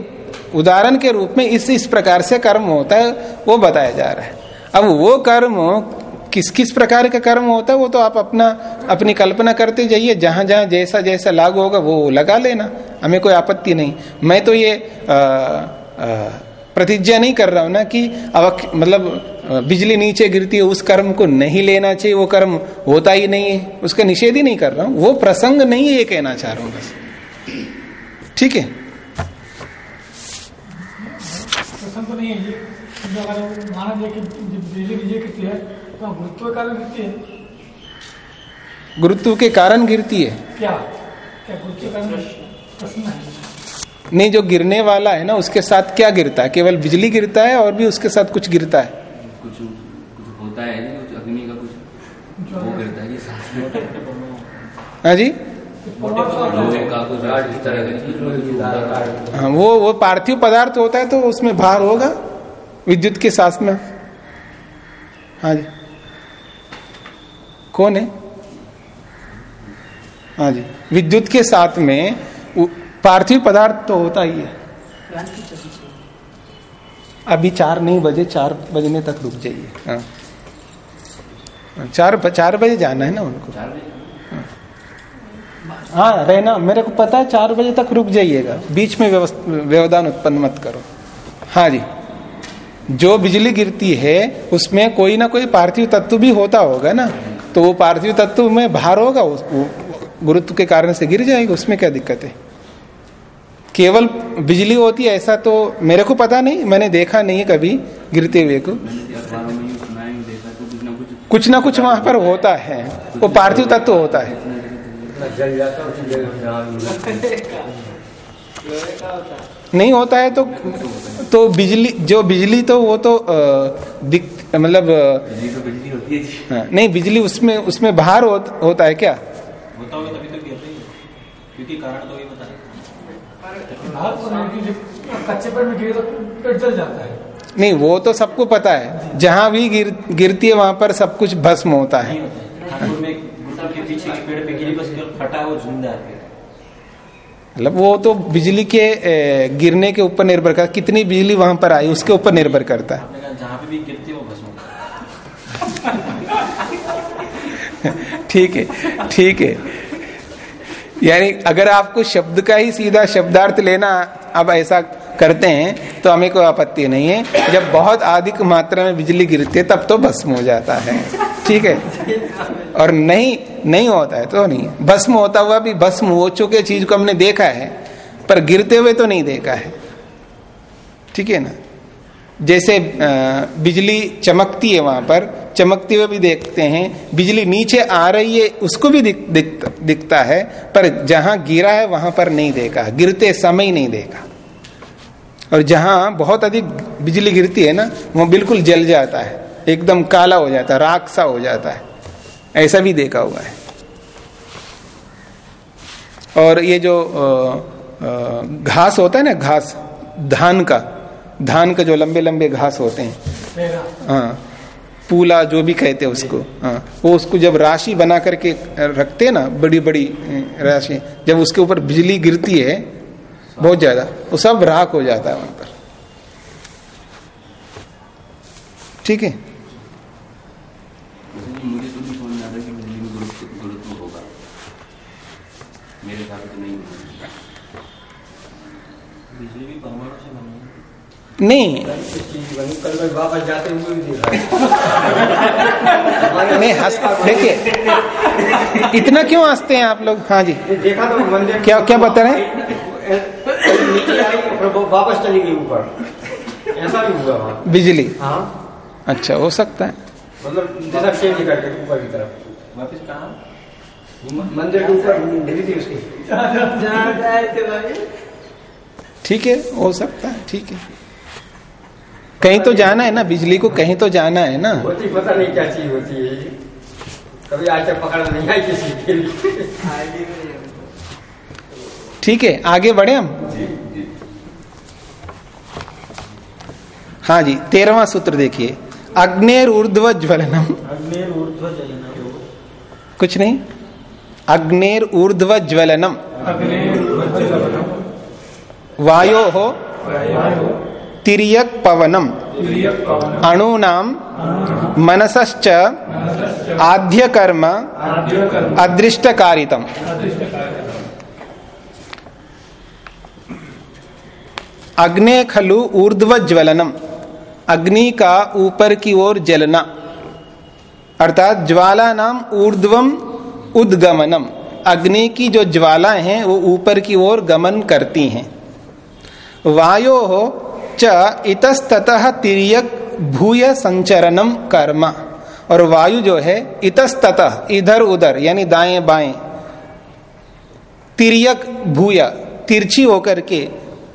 उदाहरण के रूप में इस इस प्रकार से कर्म होता है, वो बताया जा रहा है। अब वो कर्म, किस किस प्रकार का कर्म होता है, वो तो आप अपना, अपनी कल्पना करते जाइए, जहाँ जहाँ जैसा जैसा लागू होगा, वो लगा लेना, हमें कोई आपत्ति नहीं। मैं तो ये प्रतिज्ञा नहीं कर रहा हूँ ना कि अब मतलब बिजली नीचे गिरती है, उस कर्म को नहीं लेना चाहिए, वो कर्म होता ही नहीं है, उसका निषेध ही नहीं कर रहा हूँ। वो प्रसंग नहीं है, ये कहना चाह रहा हूँ बस। ठीक है प्रसंग तो नहीं है ये क्योंकि अगर माना जाए कि जब बिजली नीचे गिरती है तो गुरुत्व के कारण गिरती है? गुरुत्व के कारण गिरती है। क्या? क्या गुरुत्व के कारण? प्रश्न है। नहीं जो गिरने वाला है ना उसके साथ क्या गिरता है? केवल बिजली गिरता है और भी उसके साथ कुछ गिरता है? कुछ कुछ होता है नहीं कुछ अग्नि का कुछ वो गिरता है ये साथ में हाँ जी? है। वो वो पार्थिव पदार्थ होता है तो उसमें भार होगा विद्युत के साथ में। हाँ जी। कौन है? हाँ जी। विद्युत के साथ में पार्थिव पदार्थ तो होता ही है। अभी चार नहीं बजे चार बजने तक रुक जाइए। हाँ। चार चार बजे जाना है ना उनको? चार हाँ रहना, मेरे को पता है चार बजे तक रुक जाइएगा। बीच में व्यवधान उत्पन्न मत करो। हाँ जी। जो बिजली गिरती है, उसमें कोई ना कोई पार्थिव तत्व भी होता होगा ना? तो वो पार्थिव तत्व में भार होगा? गुरुत्व के कारण से गिर जाएगा? उसमें क्या दिक्कत है? केवल बिजली होती है, ऐसा तो मेरे को पता नहीं, मैंने देखा नहीं है कभी गिरते हुए को। कुछ ना कुछ वहाँ पर होता है। वो पार्थिव तत्व होता है। जल जाता है नहीं होता है तो तो बिजली जो बिजली तो वो तो दिख मतलब बिजली तो बिजली होती है हाँ, नहीं बिजली उसमें उसमें भार हो, होता है क्या? होता होगा तभी तो क्योंकि कारण तो वही बता रहे भार तो नहीं कच्चे पेड़ में गिरे तो पेड़ जल जाता है। नहीं वो तो सबको पता है। जहाँ भी गिर, गिरती है वहाँ पर सब कुछ भस्म होता है। नहीं होता ठाकुर में गुटल के पीछे के पेड़ पे गिरी बस फटा वो ज़िंदा है। मतलब वो तो बिजली के गिरने के ऊपर निर्भर करता कितनी बिजली वहाँ पर आई उसके ऊपर निर्भर करता है। जहाँ पे भी गिरती वो भस्म है ठीक है ठीक है। यानी अगर आपको शब्द का ही सीधा शब्दार्थ लेना अब ऐसा करते हैं तो हमें कोई आपत्ति नहीं है। जब बहुत अधिक मात्रा में बिजली गिरती है, तब तो भस्म हो जाता है। ठीक है? और नहीं नहीं होता है तो नहीं। भस्म होता हुआ भी भस्म हो चुके चीज़ को हमने देखा है, पर गिरते हुए तो नहीं देखा है। ठीक है ना? जैसे बिजली चमकती है वहाँ पर चमकते हुए भी देखते हैं बिजली नीचे आ रही है उसको भी दिख, दिख, दिखता है पर जहाँ गिरा है वहाँ पर नहीं देखा गिरते समय नहीं देखा। और जहाँ बहुत अधिक बिजली गिरती है ना वो बिल्कुल जल जाता है एकदम काला हो जाता है राख सा हो जाता है ऐसा भी देखा हुआ है। और ये जो घास होता है ना घास धान का धान का जो लंबे लंबे घास होते हैं हाँ। पूला जो भी कहते हैं उसको हाँ वो उसको जब राशि बना करके रखते हैं ना बड़ी बड़ी राशि जब उसके ऊपर बिजली गिरती है बहुत ज़्यादा वो सब राख हो जाता है वहाँ पर। ठीक है? तो नहीं कल मैं वापस जाते हुए भी देखा। <laughs> नहीं हंस देखिए इतना क्यों हँसते हैं आप लोग? हाँ जी। देखा तो मंदिर क्या- क्या बता रहे हैं? नीचे आई और फिर वो वापस चली गई ऊपर। ऐसा भी हुआ वहाँ। बिजली? हाँ। अच्छा हो सकता है। मतलब दिशा चेंज करके ऊपर की तरफ़। वापस कहा? मंदिर के ऊपर गिरी थी उसकी। ठीक है हो सकता है ठीक है। कहीं तो जाना है ना बिजली को कहीं तो जाना है ना। होती पता नहीं क्या चीज़ होती है। कभी आज तक पकड़ नहीं आई किसी के लिए। ठीक है आगे बढ़े हम? हाँ जी तेरहवा सूत्र देखिए। अग्नेर ऊर्ध्व ज्वलनम। अग्नेर ऊर्ध्व जलना कुछ नहीं? अग्नेर ऊर्ध्व ज्वलनम। वायो हो। तिर्यक पवनम। अणूनाम मनसश्च आद्य कर्म आद्य कर्म अदृष्ट कारितम अग्ने खलु ऊर्ध्व ज्वलनम अग्नि का ऊपर की ओर जलना। अर्थात ज्वाला नाम ऊर्ध्वम उद्गमनम। अग्नि की जो ज्वाला हैं, वो ऊपर की ओर गमन करती हैं। वायो हो च इतस्ततः तिर्यक भूय संचरणम कर्म। और वायु जो है, इतस्ततः, इधर उधर, यानी दाएँ बाएँ, तिर्यक भूय, तिरछी होकर के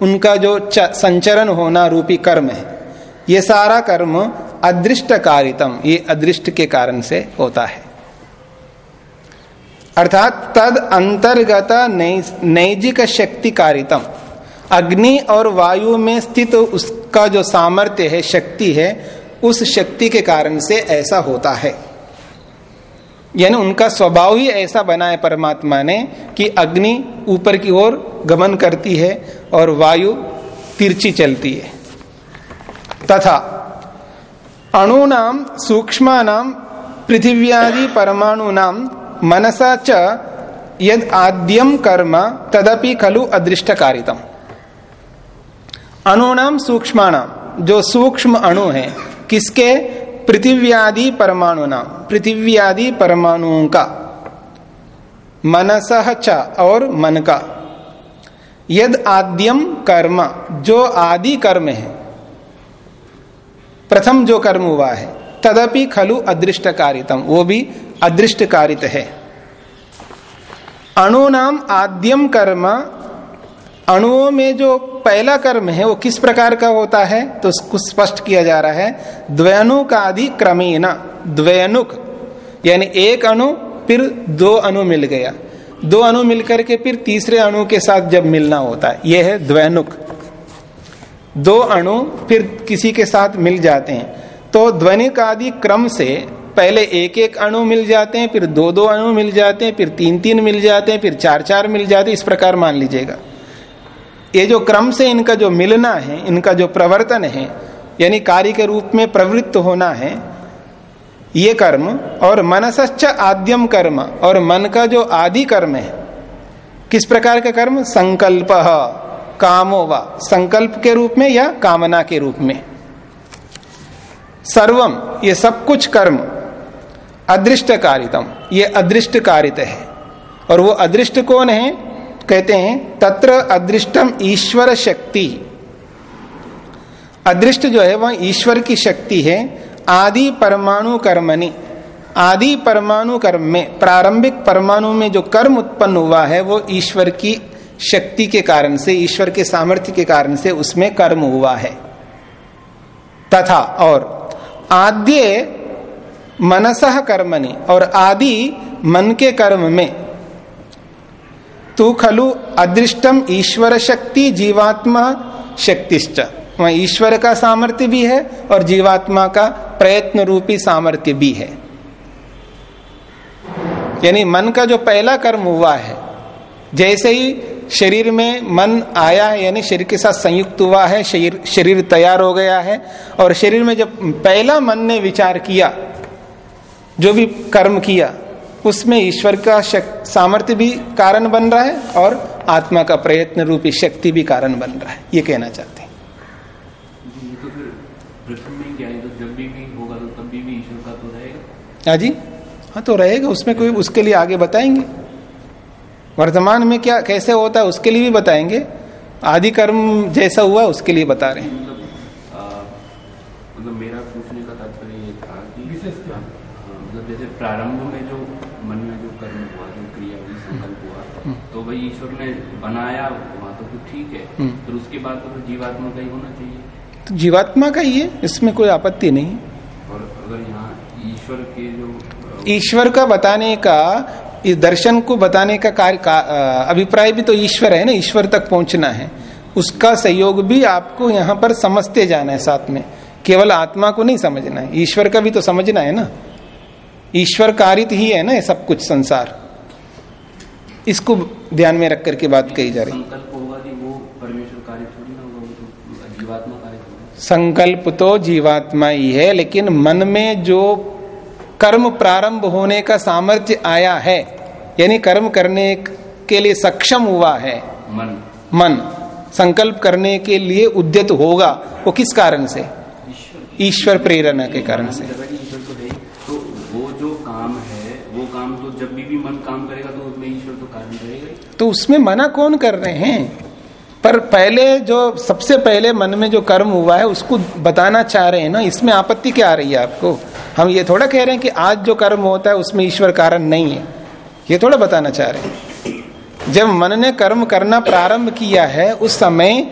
उनका जो संचरण होना रूपी कर्म है, ये सारा कर्म अदृष्ट कारितम ये अदृष्ट के कारण से होता है। अर्थात तद अंतर्गत नैजिक शक्ति कारितम अग्नि और वायु में स्थित उसका जो सामर्थ्य है, शक्ति है, उस शक्ति के कारण से ऐसा होता है। यानी उनका स्वभाव ही ऐसा बना है परमात्मा ने कि अग्नि ऊपर की ओर गमन करती है और वायु तिरछी चलती है। तथा अणुनाम, सूक्ष्मानाम, पृथिव्यादि परमाणुनाम मनसा च यद आद्यम कर्म तदपि खलु अदृष्ट कारितम अणुनाम सूक्ष्मानाम जो सूक्ष्म अणु है, किसके? पृथिव्यादि परमाणु नाम पृथिव्यादि परमाणुओं का। मनसह च और मन का। यद आद्यम कर्म, जो आदि कर्म है, प्रथम जो कर्म हुआ है, तदपि खलु अदृष्ट कारितम वो भी अदृष्ट कारित है। अणु नाम आद्यम कर्म अणुओं में जो पहला कर्म है, वो किस प्रकार का होता है? तो उसको स्पष्ट किया जा रहा है द्वयनुक आदि क्रमेण द्वयनुक यानी एक अणु, फिर दो अणु मिल गया। दो अणु मिलकर के फिर तीसरे अणु के साथ जब मिलना होता है यह है द्वैनुक दो अणु फिर किसी के साथ मिल जाते हैं। तो ध्वनिक आदि क्रम से पहले एक एक अणु मिल जाते हैं, फिर दो दो अणु मिल जाते हैं, फिर तीन तीन मिल जाते हैं, फिर चार चार मिल जाते हैं, इस प्रकार मान लीजिएगा। ये जो क्रम से इनका जो मिलना है, इनका जो प्रवर्तन है, यानी कार्य के रूप में प्रवृत्त होना है, ये कर्म और मनसच्च आद्यम कर्म और मन का जो आदि कर्म है, किस प्रकार का कर्म? संकल्प, कामो व। संकल्प के रूप में या कामना के रूप में? सर्वम, ये सब कुछ कर्म अदृष्ट कारितम ये अदृष्ट कारित है। और वो अदृष्ट कौन है? कहते हैं, तत्र अदृष्टम ईश्वर शक्ति। अदृष्ट जो है, वह ईश्वर की शक्ति है, आदि परमाणु कर्मणि। आदि परमाणु कर्म में, प्रारंभिक परमाणु में जो कर्म उत्पन्न हुआ है, वो ईश्वर की शक्ति के कारण से, ईश्वर के सामर्थ्य के कारण से उसमें कर्म हुआ है। तथा, और आद्य मनसह कर्मणि, और आदि मन के कर्म में तू खलु अदृष्टम ईश्वर शक्ति जीवात्मा शक्तिश्च। वहाँ ईश्वर का सामर्थ्य भी है और जीवात्मा का प्रयत्न रूपी सामर्थ्य भी है। यानी मन का जो पहला कर्म हुआ है, जैसे ही शरीर में मन आया है यानी शरीर के साथ संयुक्त हुआ है, शरीर शरीर तैयार हो गया है, और शरीर में जब पहला मन ने विचार किया, जो भी कर्म किया उसमें ईश्वर का सामर्थ्य भी कारण बन रहा है और आत्मा का प्रयत्न रूपी शक्ति भी कारण बन रहा है। ये कहना चाहते हैं। तो फिर प्रथम में क्या है? तो जब भी, भी होगा तो तब भी, भी ईश्वर का तो रहेगा? हाँ जी। हाँ तो रहेगा। उसमें कोई उसके लिए आगे बताएँगे। वर्तमान में क्या कैसे होता है उसके लिए भी बताएँगे। आदि कर्म जैसा हुआ उसके लिए बता रहे हैं मतलब आ, मतलब मेरा पूछने का तात्पर्य ये था कि विशेष क्या? हाँ, मतलब जैसे प्रारंभ में जो मन में जो कर्म हुआ जो क्रिया हुई संकल्प हुआ तो भाई ईश्वर ने बनाया वहाँ तो कुछ ठीक है। हम्म। फिर उसके बाद तो जीवात्मा का ही होना चाहिए। तो जीवात्मा का ही है इसमें कोई आपत्ति नहीं और अगर यहाँ ईश्वर के जो ईश्वर का बताने का इस दर्शन को बताने का कार्य का अभिप्राय भी तो ईश्वर है ना ईश्वर तक पहुँचना है। उसका सहयोग भी आपको यहाँ पर समझते जाना है साथ में। केवल आत्मा को नहीं समझना है ईश्वर का भी तो समझना है ना। ईश्वर कारित ही है ना ये सब कुछ संसार। इसको ध्यान में रख करके बात कही जा रही। संकल्प होगा कि वो परमेश्वर कार्य थोड़ी ना होगा वो तो जीवात्मा संकल्प तो जीवात्मा ही है लेकिन मन में जो कर्म प्रारंभ होने का सामर्थ्य आया है यानी कर्म करने के लिए सक्षम हुआ है मन। मन संकल्प करने के लिए उद्यत होगा वो किस कारण से? ईश्वर। प्रेरणा के कारण से जगह की ईश्वर तो है ही। तो वो जो काम है वो काम तो जब भी भी मन काम करेगा तो उसमें ईश्वर तो कारण रहेगा ही तो उसमें मना कौन कर रहे हैं? पर पहले जो, सबसे पहले मन में जो कर्म हुआ है, उसको बताना चाह रहे हैं ना, इसमें आपत्ति क्या आ रही है आपको? हम ये थोड़ा कह रहे हैं कि आज जो कर्म होता है, उसमें ईश्वर कारण नहीं है। ये थोड़ा बताना चाह रहे हैं। जब मन ने कर्म करना प्रारंभ किया है, उस समय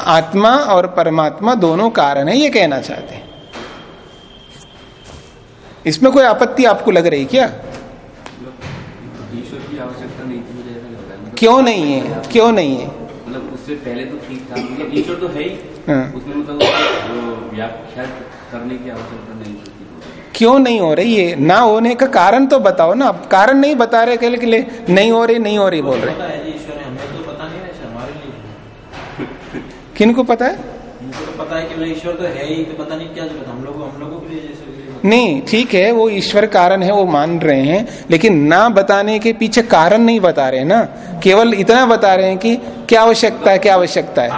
आत्मा और परमात्मा दोनों कारण है, ये कहना चाहते हैं। इसमें कोई आपत्ति आपको लग रही क्या मतलब ईश्वर की आवश्यकता नहीं थी मुझे ऐसा लगता है मतलब क्यों नहीं है? क्यों नहीं है? मतलब उससे पहले तो ठीक था मतलब ईश्वर तो है ही। हाँ। उसमें मतलब व्याख्या करने की आवश्यकता नहीं क्यों नहीं हो रही है ना होने का कारण तो बताओ ना। कारण नहीं बता रहे के लिए नहीं हो रही नहीं हो रही बोल रहे। तो पता नहीं ना इसे हमारे लिए किन को पता है? तो पता है कि ईश्वर तो है ही तो पता नहीं क्या ज़रूरत हम लोग हम लोगों के लिए नहीं ठीक है वो ईश्वर कारण है वो मान रहे हैं लेकिन ना बताने के पीछे कारण नहीं बता रहे ना? केवल इतना बता रहे हैं कि क्या आवश्यकता है क्या आवश्यकता है?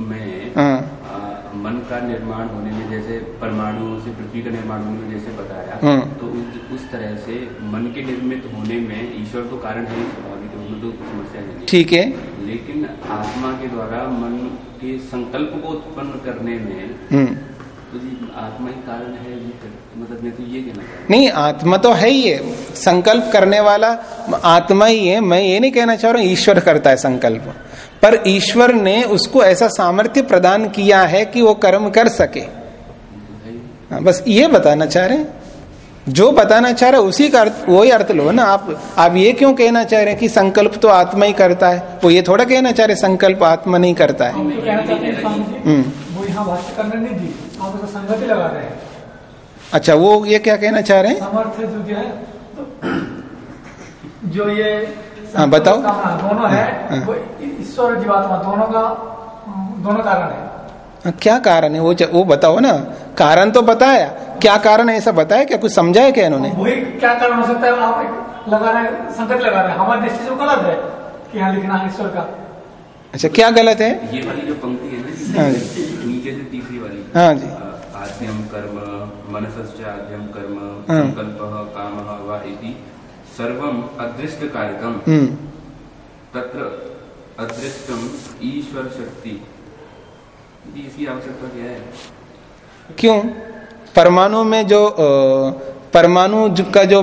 में हाँ। आ, मन का निर्माण होने में जैसे परमाणुओं से पृथ्वी का निर्माण होने में जैसे बताया हम्म। तो उस, उस तरह से मन के निर्मित होने में ईश्वर तो कारण है ही स्वाभाविक है, उसमें तो समस्या नहीं ठीक है। लेकिन आत्मा के द्वारा मन के संकल्प को उत्पन्न करने में हम्म। आत्मा ही कारण है फिर। मतलब मैं तो ये कहना नहीं आत्मा तो है ही है। संकल्प करने वाला आत्मा ही है। मैं ये नहीं कहना चाह रहा हूँ ईश्वर करता है संकल्प। पर ईश्वर ने उसको ऐसा सामर्थ्य प्रदान किया है कि वो कर्म कर सके। तो है बस ये बताना चाह रहे हैं। जो बताना चाह रहे उसी का अर्थ वही अर्थ लो ना आप। आप ये क्यों कहना चाह रहे हैं कि संकल्प तो आत्मा ही करता है? वो ये थोड़ा कहना चाह रहे संकल्प आत्मा नहीं करता है? हम्म। यहाँ भाष्य करने नहीं दी। आप उसको संगति लगा रहे हैं। अच्छा वो ये क्या कहना चाह रहे हैं? सामर्थ्य जो है। तो जो ये हाँ, बताओ। दोनों है हाँ। वो ईश्वर जीवात्मा दोनों का दोनों कारण है। हाँ, क्या कारण है? वो ज- वो बताओ ना। कारण तो बताया। क्या कारण है ऐसा बताया? क्या कुछ समझाया क्या इन्होंने? वही क्या कारण हो सकता है? आप लगा रहे हैं संकट लगा रहे हैं। हमारी दृष्टि से गलत है कि यहाँ लिखना है ईश्वर का। अच्छा क्या गलत है? ये वाली जो पंक्ति है हाँ ना जी। नीचे से तीसरी वाली। हाँ जी। आद्यम कर्म मनसश्च आद्यम कर्म हाँ। संकल्प काम वा सर्वम अदृष्ट कार्यकम हम्म। तत्र अदृष्टम ईश्वर शक्ति इसकी आवश्यकता क्या है? क्यों? परमाणु में जो परमाणु का जो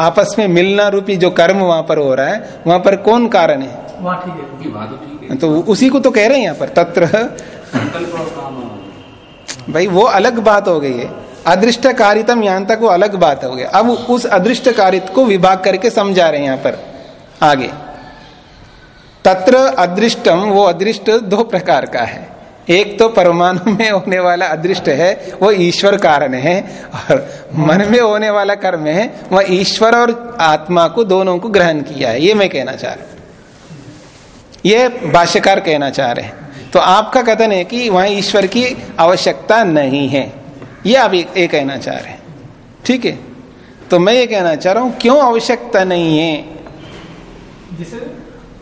आपस में मिलना रूपी जो कर्म वहाँ पर हो रहा है वहाँ पर कौन कारण है? वहाँ ठीक है तो उसी को तो कह रहे हैं यहाँ पर तत्र। भाई वो अलग बात हो गई है। अदृष्ट कारितम यहाँ तक वो अलग बात हो गया। अब उस अदृष्ट कारित को विभाग करके समझा रहे हैं यहाँ पर आगे। तत्र अदृष्टम वो अदृष्ट दो प्रकार का है। एक तो परमाणु में होने वाला अदृष्ट है वो ईश्वर कारण है और मन में होने वाला कर्म है वह ईश्वर और आत्मा को दोनों को ग्रहण किया है। ये मैं कहना चाह रहा हूँ। ये भाष्यकार कहना चाह रहे हैं। तो आपका कथन है कि वहाँ ईश्वर की आवश्यकता नहीं है। ये आप एक, एक कहना चाह रहे हैं। ठीक है? तो मैं ये कहना चाह रहा हूँ क्यों आवश्यकता नहीं है? जिसे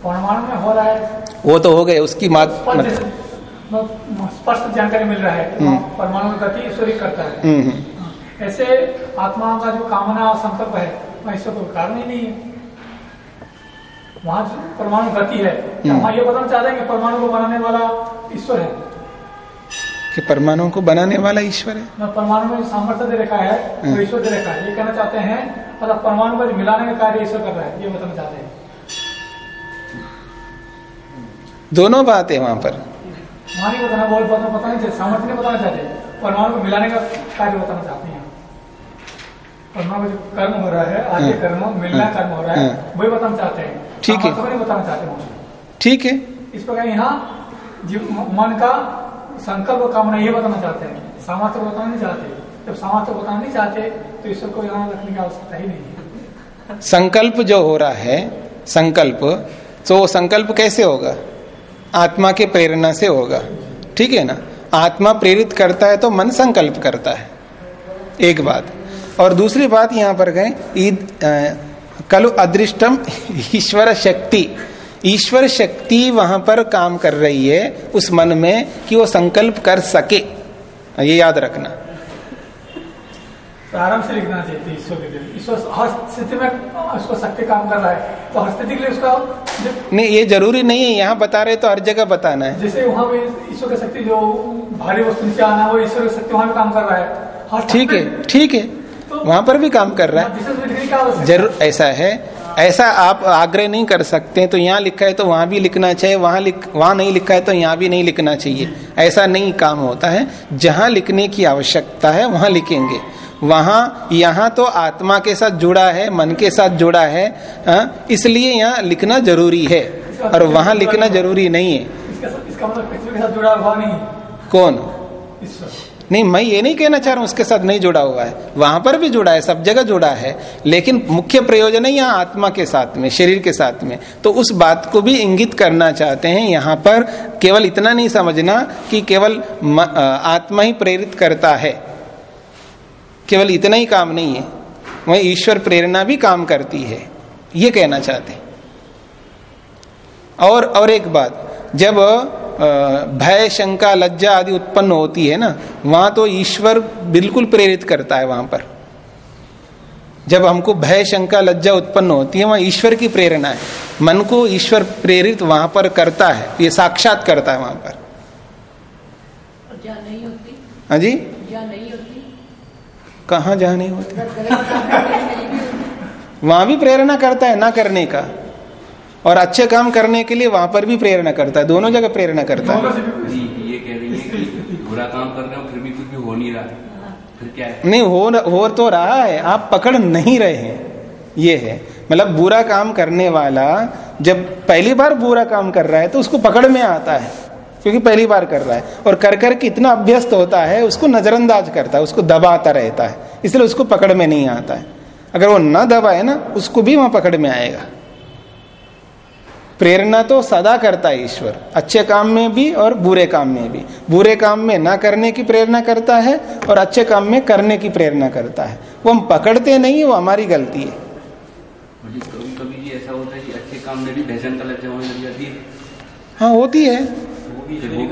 परमाणु में हो रहा है। वो तो हो गए उसकी मात स्पष्ट जानकारी मिल रहा है। हम्म। परमाणु में गति ईश्वर ही करता है। हम्म, हम्म। ऐसे आत्मा का जो कामना और संकल्प है वह ईश्वर को कारण ही नहीं है। वहाँ जो परमाणु गति है। हम्म। वहाँ ये बताना चाहते हैं कि परमाणु को बनाने वाला ईश्वर है। कि परमाणु को बनाने वाला ईश्वर है? न परमाणु में सामर्थ्य दे रखा है हम्म। ईश्वर दे रखा है। ये कहना चाहते हैं मतलब परमाणु को मिलाने का कार्य ईश्वर कर रहा है। ये बताना चाहते हैं। दोनों बात है वहाँ पर। वहाँ नहीं बताना बहुत बताना पता नहीं चाहते सामर्थ्य नहीं बताना चाहते। परमाणु को मिलाने का कार्य बताना चाहते परमाणु जो कर्म हो रहा है आगे हाँ। कर्म मिलना हाँ। कर्म हो रहा है हाँ। वही बताना चाहते हैं। ठीक है। नहीं बताना चाहते वहाँ ठीक है। इस प्रकार यहाँ जीव मन का संकल्प कामना ये बताना चाहते हैं। सामर्थ्य बताना नहीं चाहते। जब सामर्थ्य बताना नहीं चाहते तो ईश्वर को यहाँ रखने की आवश्यकता ही नहीं है। संकल्प जो हो रहा है संकल्प तो वो संकल्प कैसे होगा? आत्मा के प्रेरणा से होगा। ठीक है ना? आत्मा प्रेरित करता है तो मन संकल्प करता है। एक बात। और दूसरी बात यहाँ पर गए ईद कलु अदृष्टम ईश्वर शक्ति। ईश्वर शक्ति वहाँ पर काम कर रही है उस मन में कि वो संकल्प कर सके। ये याद रखना। प्रारंभ से लिखना चाहिए ईश्वर के लिए। ईश्वर हर स्थिति में उसको शक्ति काम कर रहा है। तो हर स्थिति के लिए उसका नहीं ये ज़रूरी नहीं है। यहाँ बता रहे तो हर जगह बताना है। जैसे वहाँ पे ईश्वर की शक्ति जो भारी वस्तु नीचे आना वो ईश्वर की शक्ति वहाँ काम कर रहा है। ठीक है ठीक है। तो- वहाँ पर भी काम कर रहा है। ज़रूर ऐसा है। ऐसा आप आग्रह नहीं कर सकते तो यहाँ लिखा है तो वहाँ भी लिखना चाहिए वहाँ लिख वहाँ नहीं लिखा है तो यहाँ भी नहीं लिखना चाहिए। ऐसा नहीं काम होता है। जहाँ लिखने की आवश्यकता है वहाँ लिखेंगे। वहाँ यहाँ तो आत्मा के साथ जुड़ा है मन के साथ जुड़ा है हाँ, इसलिए यहाँ लिखना ज़रूरी है। और वहाँ लिखना ज़रूरी नहीं है। इसका इसका मतलब जुड़ा हुआ नहीं कौन? नहीं, मैं ये नहीं कहना चाह रहा हूँ उसके साथ नहीं जुड़ा हुआ है। वहाँ पर भी जुड़ा है, सब जगह जुड़ा है, लेकिन मुख्य प्रयोजन है यहाँ आत्मा के साथ में, शरीर के साथ में। तो उस बात को भी इंगित करना चाहते हैं, यहाँ पर केवल इतना नहीं समझना कि केवल आत्मा ही प्रेरित करता है। केवल इतना ही काम नहीं है, वही ईश्वर प्रेरणा भी काम करती है, ये कहना चाहते और और एक बात, जब भय शंका लज्जा आदि उत्पन्न होती है ना वहाँ तो ईश्वर बिल्कुल प्रेरित करता है वहाँ पर। जब हमको भय शंका लज्जा उत्पन्न होती है वहाँ ईश्वर की प्रेरणा है। मन को ईश्वर प्रेरित वहाँ पर करता है ये साक्षात करता है वहाँ पर। हाँ जी? कहाँ जहाँ नहीं होती? होती वहाँ भी प्रेरणा करता है ना करने का। और अच्छे काम करने के लिए वहाँ पर भी प्रेरणा करता है दोनों जगह प्रेरणा करता है। से भी जी ये कह रही है कि बुरा काम कर रहे हो फिर भी कुछ भी हो नहीं रहा फिर क्या है? नहीं हो हो तो रहा है आप पकड़ नहीं रहे हैं। ये है मतलब बुरा काम करने वाला जब पहली बार बुरा काम कर रहा है तो उसको पकड़ में आता है क्योंकि पहली बार कर रहा है। और कर कर के इतना अभ्यस्त होता है उसको नजरअंदाज करता है उसको दबाता रहता है इसलिए उसको पकड़ में नहीं आता है। अगर वो न दबाए ना उसको भी वहाँ पकड़ में आएगा। प्रेरणा तो सदा करता है ईश्वर अच्छे काम में भी और बुरे काम में भी। बुरे काम में ना करने की प्रेरणा करता है और अच्छे काम में करने की प्रेरणा करता है। वो हम पकड़ते नहीं वो हमारी गलती है। कभी कभी ऐसा होता है कि अच्छे काम में भी भैसन का लज्जा होने लग जाती है। हाँ होती है।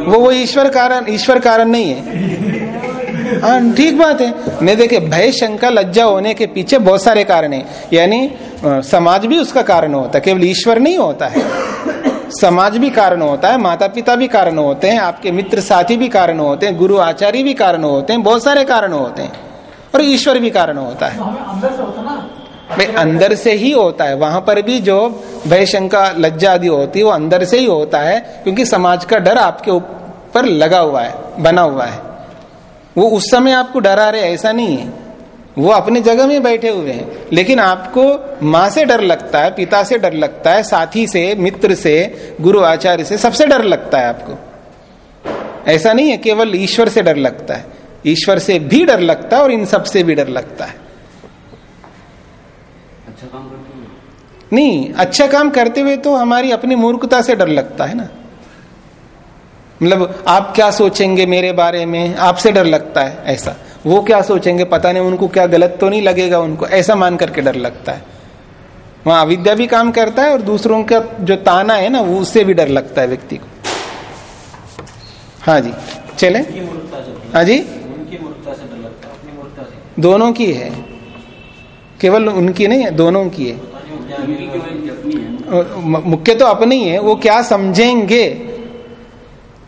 वो वो ईश्वर कारण ईश्वर कारण नहीं है। <laughs> हाँ ठीक बात है। नहीं देखे भय शंका लज्जा होने के पीछे बहुत सारे कारण है। यानी समाज भी उसका कारण होता है केवल ईश्वर नहीं होता है। समाज भी कारण होता है माता पिता भी कारण होते हैं आपके मित्र साथी भी कारण होते हैं गुरु आचार्य भी कारण होते हैं बहुत सारे कारण होते हैं। और ईश्वर भी कारण होता है। तो भाई अंदर से ही होता है। वहाँ पर भी जो भय शंका लज्जा आदि होती है वो अंदर से ही होता है क्योंकि समाज का डर आपके ऊपर लगा हुआ है बना हुआ है। वो उस समय आपको डरा रहे ऐसा नहीं है। वो अपने जगह में बैठे हुए हैं। लेकिन आपको माँ से डर लगता है पिता से डर लगता है साथी से मित्र से गुरु आचार्य से सबसे डर लगता है आपको। ऐसा नहीं है केवल ईश्वर से डर लगता है। ईश्वर से भी डर लगता है और इन सबसे भी डर लगता है। अच्छा काम करते हुए। नहीं अच्छा काम करते हुए तो हमारी अपनी मूर्खता से डर लगता है ना। मतलब आप क्या सोचेंगे मेरे बारे में? आपसे डर लगता है ऐसा। वो क्या सोचेंगे? पता नहीं उनको क्या गलत तो नहीं लगेगा उनको? ऐसा मान करके डर लगता है। वहाँ अविद्या भी काम करता है और दूसरों का जो ताना है ना वो उससे भी डर लगता है व्यक्ति को। हाँ जी चले। उनकी मूर्खता से हाँ। जी। उनकी मूर्खता से डर लगता है अपनी दोनों की है। केवल उनकी नहीं है दोनों की है। है। मुख्य तो अपनी है वो क्या समझेंगे?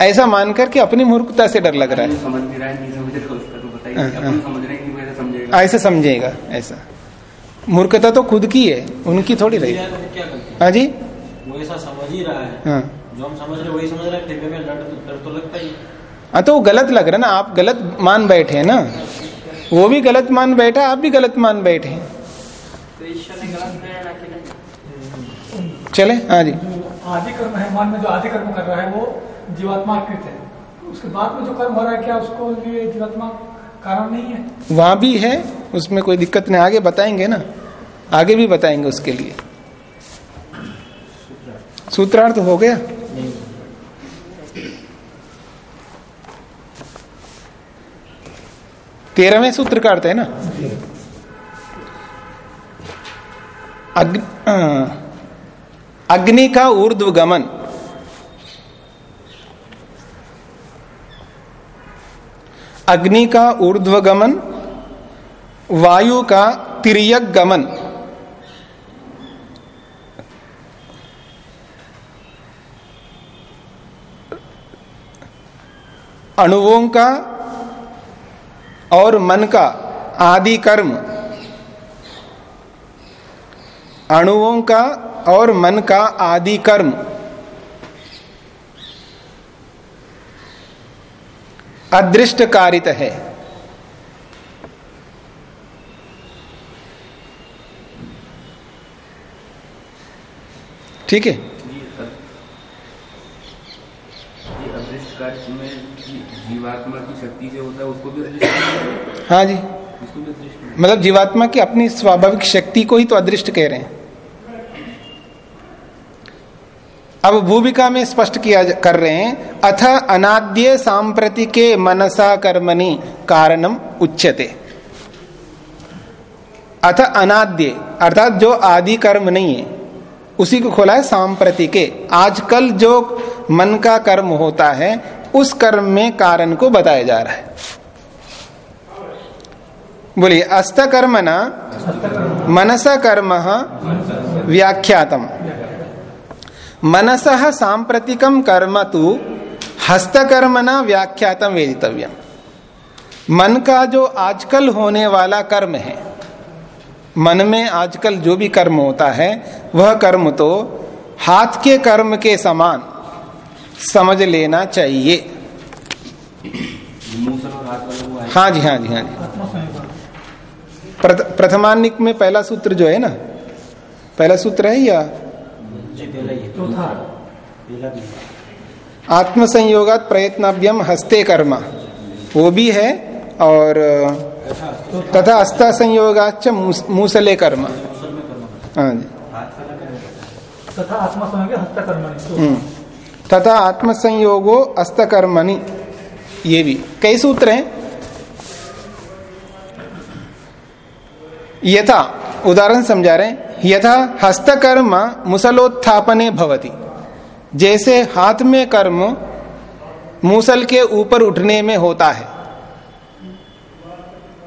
ऐसा मान करके अपनी मूर्खता से डर लग रहा वो समझ नहीं रहा है नहीं समझ रहा उसका तो बताइए। अपन। समझ रहे कि वो ऐसा समझेगा। ऐसे समझेगा ऐसा। मूर्खता तो खुद की है उनकी थोड़ी रही। है तो हाँ? जी? वो ऐसा समझ ही रहा है। हाँ। जो हम समझ रहे वही समझ रहे हैं फिर डर तो तो लगता ही हाँ। तो वो गलत लग रहा है ना आप गलत मान बैठे हैं ना। वो भी गलत मान बैठा आप भी गलत मान बैठे हैं। चले हाँ जी। जो आदि कर्म है मन में जो आदि कर्म कर रहा है वो जीवात्मा कृत है उसके बाद में जो कर्म हो रहा है क्या उसको लिए जीवात्मा कारण नहीं है? वहाँ भी है उसमें कोई दिक्कत नहीं। आगे बताएँगे ना। आगे भी बताएँगे उसके लिए। सूत्रार्थ हो गया? तेरहवें सूत्र का अर्थ है ना? अग्नि, का ऊर्ध्व गमन अग्नि का ऊर्ध्व गमन वायु का तिरयक गमन अणुओं का और मन का आदि कर्म अणुओं का और मन का आदि कर्म अदृष्ट कारित है। ठीक है? जीवात्मा की शक्ति से होता है उसको भी हैं। जी। मतलब जीवात्मा की अपनी स्वाभाविक शक्ति को ही तो अदृष्ट कह रहे हैं। अब भूमिका में स्पष्ट किया कर रहे हैं, अथ अनाद्य सांप्रतिके मनसा कर्मणि कारणम उच्यते। अथ अनाद्य, अर्थात जो आदि कर्म नहीं है, उसी को खोला है सांप्रतिके। आजकल जो मन का कर्म होता है, उस कर्म में कारण को बताया जा रहा है। बोलिए अस्त कर्म न मनस कर्म व्याख्यातम। मनस सांप्रतिकम कर्म तो हस्तकर्म न व्याख्यातम वेदितव्यम मन का जो आजकल होने वाला कर्म है, मन में आजकल जो भी कर्म होता है, वह कर्म तो हाथ के कर्म के समान समझ लेना चाहिए हैं। जी हाँ जी हाँ जी प्रथमानिक में पहला सूत्र जो है ना, पहला सूत्र है या आत्म संयोगात प्रयत्नाभ्यम हस्ते कर्म। वो भी है और तथा अस्ता संयोगाच मूसले कर्म। हाँ जी। तथा आत्मा समय हस्तकर्मणि। हम्म। तथा आत्म संयोगो अस्तकर्मणि। ये भी। कई सूत्र हैं। यथा, उदाहरण समझा रहे यथा हस्तकर्म मुसलोत्थापने भवति। जैसे हाथ में कर्म मूसल के ऊपर उठने में होता है।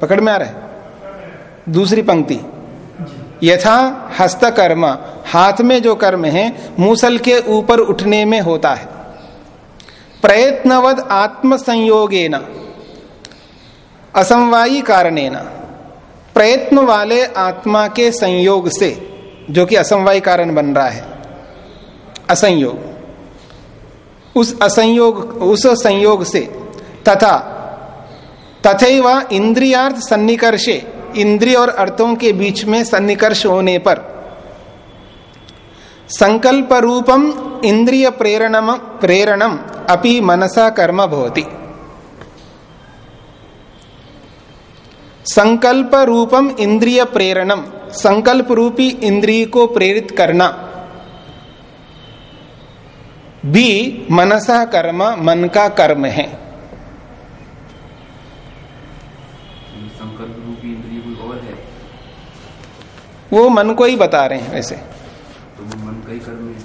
पकड़ में आ रहा है? दूसरी पंक्ति। यथा हस्तकर्म, हाथ में जो कर्म है, मूसल के ऊपर उठने में होता है। प्रयत्नवद आत्म संयोगेन असमवायी कारणेन। प्रयत्न वाले आत्मा के संयोग से, जो कि असमवाय कारण बन रहा है, असंयोग। उस असंयोग, उस संयोग से, तथा, तथैव इंद्रियार्थ सन्निकर्षे, इंद्रिय और अर्थों के बीच में सन्निकर्ष होने पर संकल्प रूपम इंद्रिय प्रेरणम प्रेरणम अपि मनसा कर्म भवति। संकल्प रूपम इंद्रिय प्रेरणम संकल्प रूपी इंद्रिय को प्रेरित करना। भी मनसा कर्म मन का कर्म है। संकल्प रूपी इंद्रिय कोई और है? वो मन को ही बता रहे हैं वैसे। तो मन का ही कर्म है।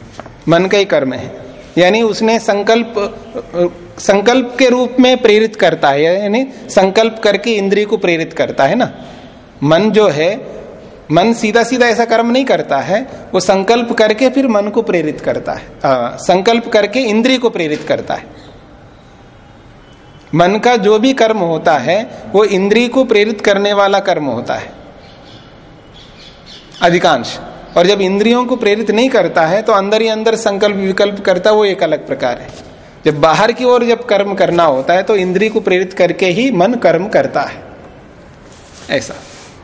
मन का ही कर्म है। यानी उसने संकल्प संकल्प के रूप में प्रेरित करता है यानी संकल्प करके इंद्रिय को प्रेरित करता है ना। मन जो है मन सीधा सीधा ऐसा कर्म नहीं करता है वो संकल्प करके फिर मन को प्रेरित करता है। आ, संकल्प करके इंद्रिय को प्रेरित करता है। मन का जो भी कर्म होता है वो इंद्रिय को प्रेरित करने वाला कर्म होता है। अधिकांश। और जब इंद्रियों को प्रेरित नहीं करता है तो अंदर ही अंदर संकल्प विकल्प करता वो एक अलग प्रकार है। जब बाहर की ओर जब कर्म करना होता है तो इंद्री को प्रेरित करके ही मन कर्म करता है। ऐसा।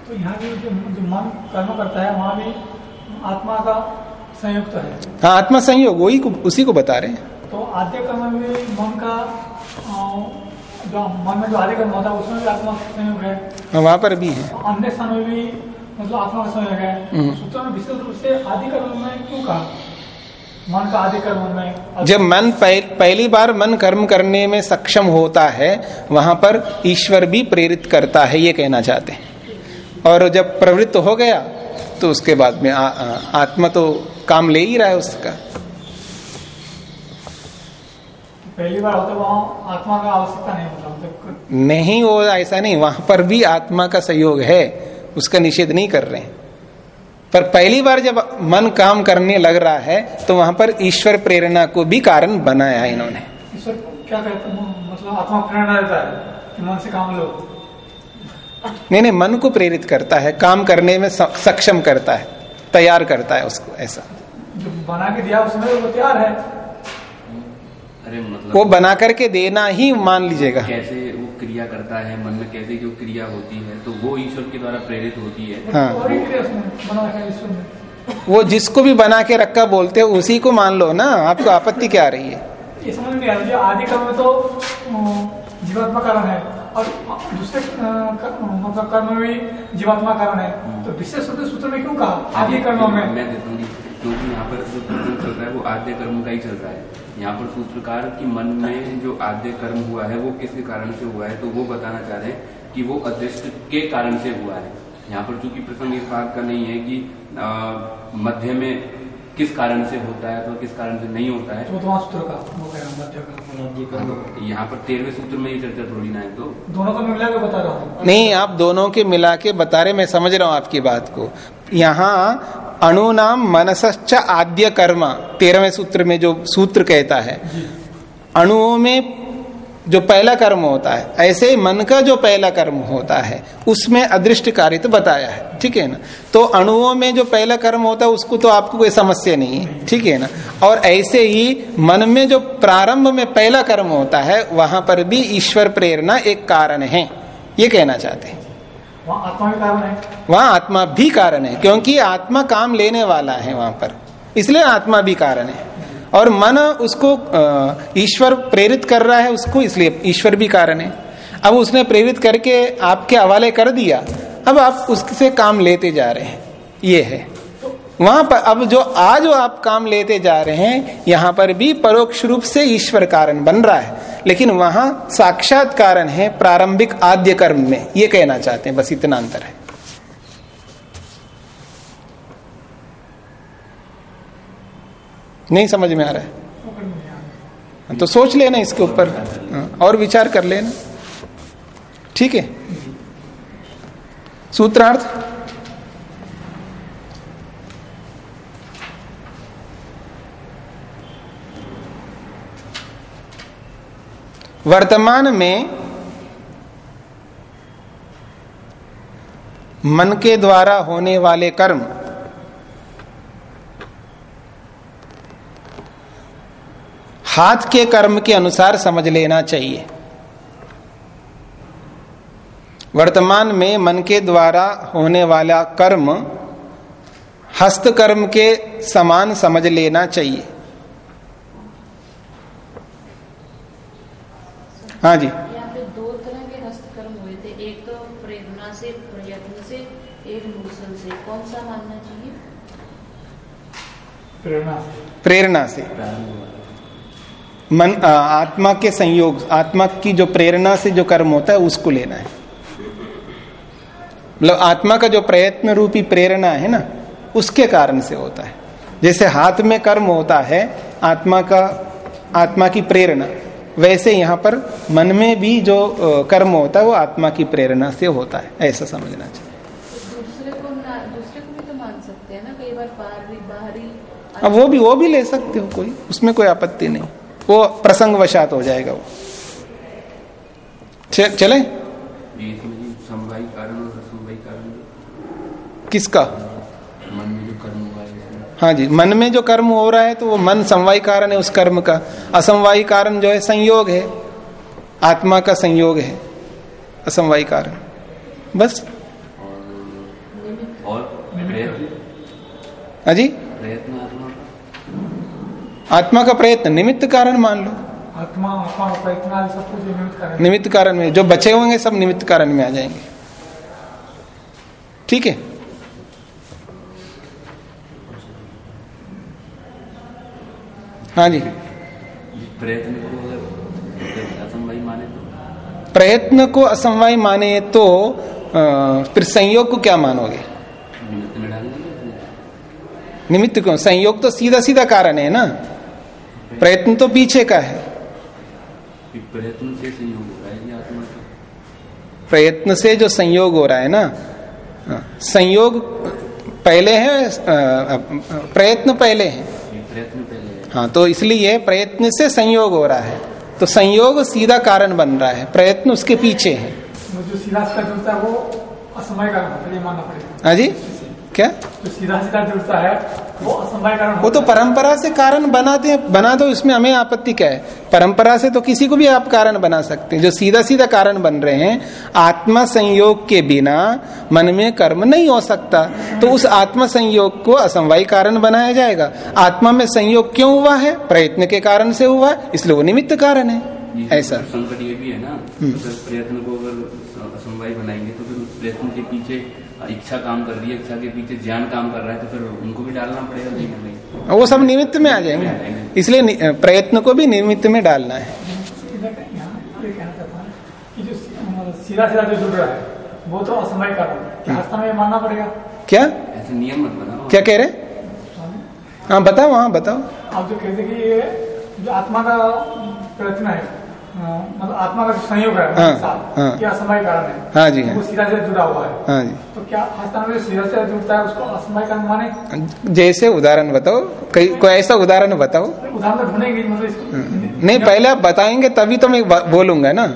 तो यहाँ भी जो, जो मन कर्म करता है वहाँ भी आत्मा का संयुक्त है। हाँ आत्मा संयोग वही उसी को बता रहे हैं। तो आद्य कर्म में मन का जो मन में जो आद्य कर्म होता है उसमें भी आत्मा संयोग है। हाँ, वहाँ पर भी है। अन्य स्थान में भी मतलब आत्मा का संयोग है। हम्म। सूत्र में विशेष रूप से आदि कर्म में क्यों कहा? मन का आदि कर्म में जब मन पह, पहली बार मन कर्म करने में सक्षम होता है वहाँ पर ईश्वर भी प्रेरित करता है ये कहना चाहते हैं। और जब प्रवृत्त हो गया तो उसके बाद में आ, आ, आत्मा तो काम ले ही रहा है उसका। पहली बार होता है आत्मा का आवश्यकता नहीं मतलब जब नहीं वो ऐसा नहीं वहाँ पर भी आत्मा का सहयोग है उसका निषेध नहीं कर रहे हैं। पर पहली बार जब मन काम करने लग रहा है तो वहाँ पर ईश्वर प्रेरणा को भी कारण बनाया है इन्होंने। ईश्वर क्या कहते हैं? मतलब आत्मा प्रेरणा देता है कि मन से काम लो। नहीं नहीं मन को प्रेरित करता है काम करने में सक्षम करता है तैयार करता है उसको ऐसा। जो बना के दिया उसमें वो तैयार है। अरे मतलब वो बना करके देना ही मान लीजिएगा। कैसे वो क्रिया करता है मन में कैसे जो क्रिया होती है तो वो ईश्वर के द्वारा प्रेरित होती है। हाँ। ही है वो जिसको भी बना के रखा बोलते हो उसी को मान लो ना आपको आपत्ति क्या आ रही है? ये समझ में नहीं आ रहा जो आदि कर्म में तो जीवात्मा कारण है और दूसरे मतलब कर्म में भी जीवात्मा कारण है। तो विशेष रूप सूत्र में क्यों कहा? आदि कर्म में। मैं देता हूँ क्योंकि यहाँ पर जो चल रहा है वो आद्य कर्म का ही चल रहा है। यहाँ पर सूत्रकार की मन में जो आद्य कर्म हुआ है वो किस कारण से हुआ है तो वो बताना चाह रहे हैं कि वो अदृष्ट के कारण से हुआ है। यहाँ पर चूँकि प्रसंग इस बात का नहीं है कि आ, मध्य में किस कारण से होता है तो किस कारण से नहीं होता है। तो सूत्र का वो कह रहा हूँ हाँ, तो यहाँ पर तेरहवें सूत्र में ये चर्चा थोड़ी ना है तो। दोनों को मिला के बता रहा हूँ। नहीं आप दोनों के मिला के बता रहे मैं समझ रहा हूँ आपकी बात को। यहाँ अणु नाम मनसश्च आद्य कर्म तेरहवें सूत्र में जो सूत्र कहता है अणुओं में जो पहला कर्म होता है ऐसे मन का जो पहला कर्म होता है उसमें अदृष्ट कारित बताया है ठीक है ना? तो अणुओं में जो पहला कर्म होता है उसको तो आपको कोई समस्या नहीं है ठीक है ना? और ऐसे ही मन में जो प्रारंभ में पहला कर्म होता है वहाँ पर भी ईश्वर प्रेरणा एक कारण है ये कहना चाहते हैं। वहाँ आत्मा भी कारण है। वहाँ आत्मा भी कारण है, क्योंकि आत्मा काम लेने वाला है वहाँ पर। इसलिए आत्मा भी कारण है। और मन उसको ईश्वर प्रेरित कर रहा है उसको, इसलिए ईश्वर भी कारण है। अब उसने प्रेरित करके आपके हवाले कर दिया, अब आप उससे काम लेते जा रहे हैं। ये है। वहाँ पर अब जो आज जो आप काम लेते जा रहे हैं यहाँ पर भी परोक्ष रूप से ईश्वर कारण बन रहा है। लेकिन वहाँ साक्षात कारण है प्रारंभिक आद्य कर्म में। ये कहना चाहते हैं बस इतना अंतर है। नहीं समझ में आ रहा है? तो सोच लेना इसके ऊपर। हाँ, और विचार कर लेना। ठीक है? सूत्रार्थ? वर्तमान में मन के द्वारा होने वाले कर्म हाथ के कर्म के अनुसार समझ लेना चाहिए। वर्तमान में मन के द्वारा होने वाला कर्म हस्त कर्म के समान समझ लेना चाहिए। हाँ जी। यहाँ पे दो तरह के हस्तकर्म हुए थे एक तो प्रेरणा से प्रयत्न से एक मूसल से। कौन सा मानना चाहिए? प्रेरणा प्रेरणा से। मन आ, आत्मा के संयोग आत्मा की जो प्रेरणा से जो कर्म होता है उसको लेना है। मतलब आत्मा का जो प्रयत्न रूपी प्रेरणा है ना उसके कारण से होता है। जैसे हाथ में कर्म होता है आत्मा का आत्मा की प्रेरणा। वैसे यहाँ पर मन में भी जो कर्म होता है वो आत्मा की प्रेरणा से होता है ऐसा समझना चाहिए। तो दूसरे को ना दूसरे को भी तो मान सकते हैं ना कई बार बाहरी बाहरी अब वो भी वो भी ले सकते हो कोई उसमें कोई आपत्ति नहीं। वो प्रसंग वशात हो जाएगा वो। च- चले? कारण। किसका मन में जो कर्म हुआ है इसमें हाँ जी मन में जो कर्म हो रहा है तो वो मन समवायी कारण है उस कर्म का। असमवायी कारण जो है संयोग है। आत्मा का संयोग है। असमवायी कारण। बस। और प्रयत्न? हाँ जी? आत्मा का? प्रयत्न निमित्त कारण मान लो। आत्मा आत्मा प्रयत्न सब कुछ निमित्त कारण निमित्त कारण में जो बचे होंगे सब निमित्त कारण में आ जाएँगे। ठीक है? हाँ जी। प्रयत्न को अगर माने तो प्रयत्न को असमवाय माने तो फिर संयोग को क्या मानोगे? निमित्त क्यों संयोग तो सीधा सीधा कारण है ना? प्रयत्न तो पीछे का है। प्रयत्न से संयोग हो रहा है आत्मा का प्रयत्न से जो संयोग हो रहा है ना संयोग पहले है प्रयत्न पहले है। प्रयत्न है तो इसलिए प्रयत्न से संयोग हो रहा है। तो संयोग सीधा कारण बन रहा है। प्रयत्न उसके पीछे है। है है हाँ जी। क्या? जो सीधा सीधा जुड़ता है वो असमय कारण वो तो परंपरा से कारण बनाते हैं बना दो इसमें हमें आपत्ति क्या है? परंपरा से तो किसी को भी आप कारण बना सकते हैं। जो सीधा सीधा कारण बन रहे हैं आत्मा संयोग के बिना मन में कर्म नहीं हो सकता। तो उस आत्मा संयोग को असमवाय कारण बनाया जाएगा। आत्मा में संयोग क्यों हुआ है? प्रयत्न के कारण से हुआ है इसलिए वो निमित्त कारण है। ऐसा। संकट ये भी है ना प्रयत्न को अगर असमवाय बनाएँगे तो फिर प्रयत्न के पीछे इच्छा काम कर रही है इच्छा के पीछे ज्ञान काम कर रहा है तो फिर उनको भी डालना पड़ेगा नहीं नहीं वो सब निमित्त में आ जाएँगे। इसलिए प्रयत्न को भी निमित्त में डालना है। हूँ सीधा सीधा जो जुड़ रहा है वो तो असमय कारण है क्या में मानना पड़ेगा क्या? ऐसे नियम मत बनाओ। क्या कह रहे? हाँ बताओ हाँ बताओ। आप जो कहते हैं कि ये जो आत्मा का प्रयत्न है मतलब आत्मा का संयोग है हाँ, हाँ। ये असमय कारण है। हाँ जी हाँ वो सीधा जुड़ा हुआ है। हाँ जी। तो क्या हस्ता में जो सीधा सीधा जुड़ता है उसको असमय कारण माने? जैसे उदाहरण बताओ कई कोई ऐसा उदाहरण बताओ। उदाहरण तो ढूंढेंगे मतलब नहीं पहले आप बताएँगे तभी तो मैं बोलूँगा ना।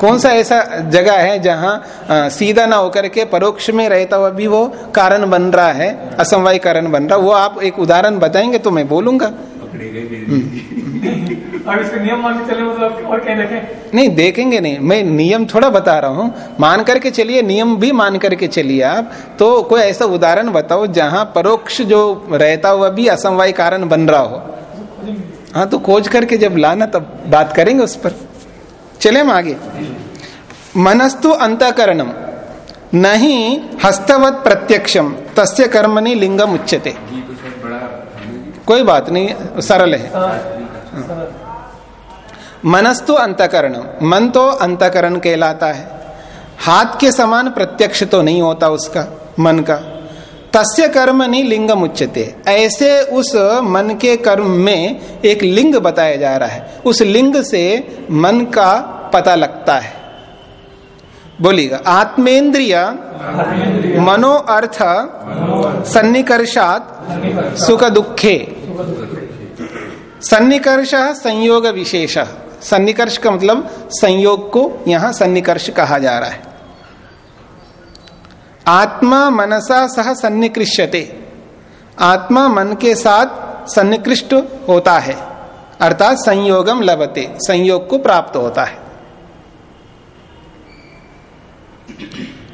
कौन सा ऐसा जगह है जहाँ सीधा ना होकर के परोक्ष में रहता हुआ भी वो कारण बन रहा है असमवाय कारण बन रहा वो आप एक उदाहरण बताएँगे तो मैं बोलूँगा। हम्म। अब इसके नियम मान के चले मतलब और कहीं देखें? नहीं देखेंगे नहीं। मैं नियम थोड़ा बता रहा हूँ। मान करके चलिए नियम भी मान करके चलिए आप। तो कोई ऐसा उदाहरण बताओ जहाँ परोक्ष जो रहता हुआ भी असमवाय कारण बन रहा हो। हाँ तो खोज करके जब लाना तब बात करेंगे उस पर। चले हम आगे। मनस्तु अंतकरणम नहीं हस्तवत प्रत्यक्षम तस्य कर्मणि लिंगम तो बड़ा कोई बात नहीं सरल है। मनस्तु अंतकरण मन तो अंतकरण कहलाता है। हाथ के समान प्रत्यक्ष तो नहीं होता उसका मन का। तस्य कर्म नहीं लिंग उच्चते ऐसे उस मन के कर्म में एक लिंग बताया जा रहा है। उस लिंग से मन का पता लगता है। बोलिएगा आत्मेंद्रिय मनो अर्थ सन्निकर्षात सुख दुखे सन्निकर्ष संयोग विशेष सन्निकर्ष का मतलब संयोग को यहाँ सन्निकर्ष कहा जा रहा है। आत्मा मनसा सह सन्निकृष्यते। आत्मा मन के साथ सन्निकृष्ट होता है। अर्थात संयोगम लभते, संयोग को प्राप्त होता है।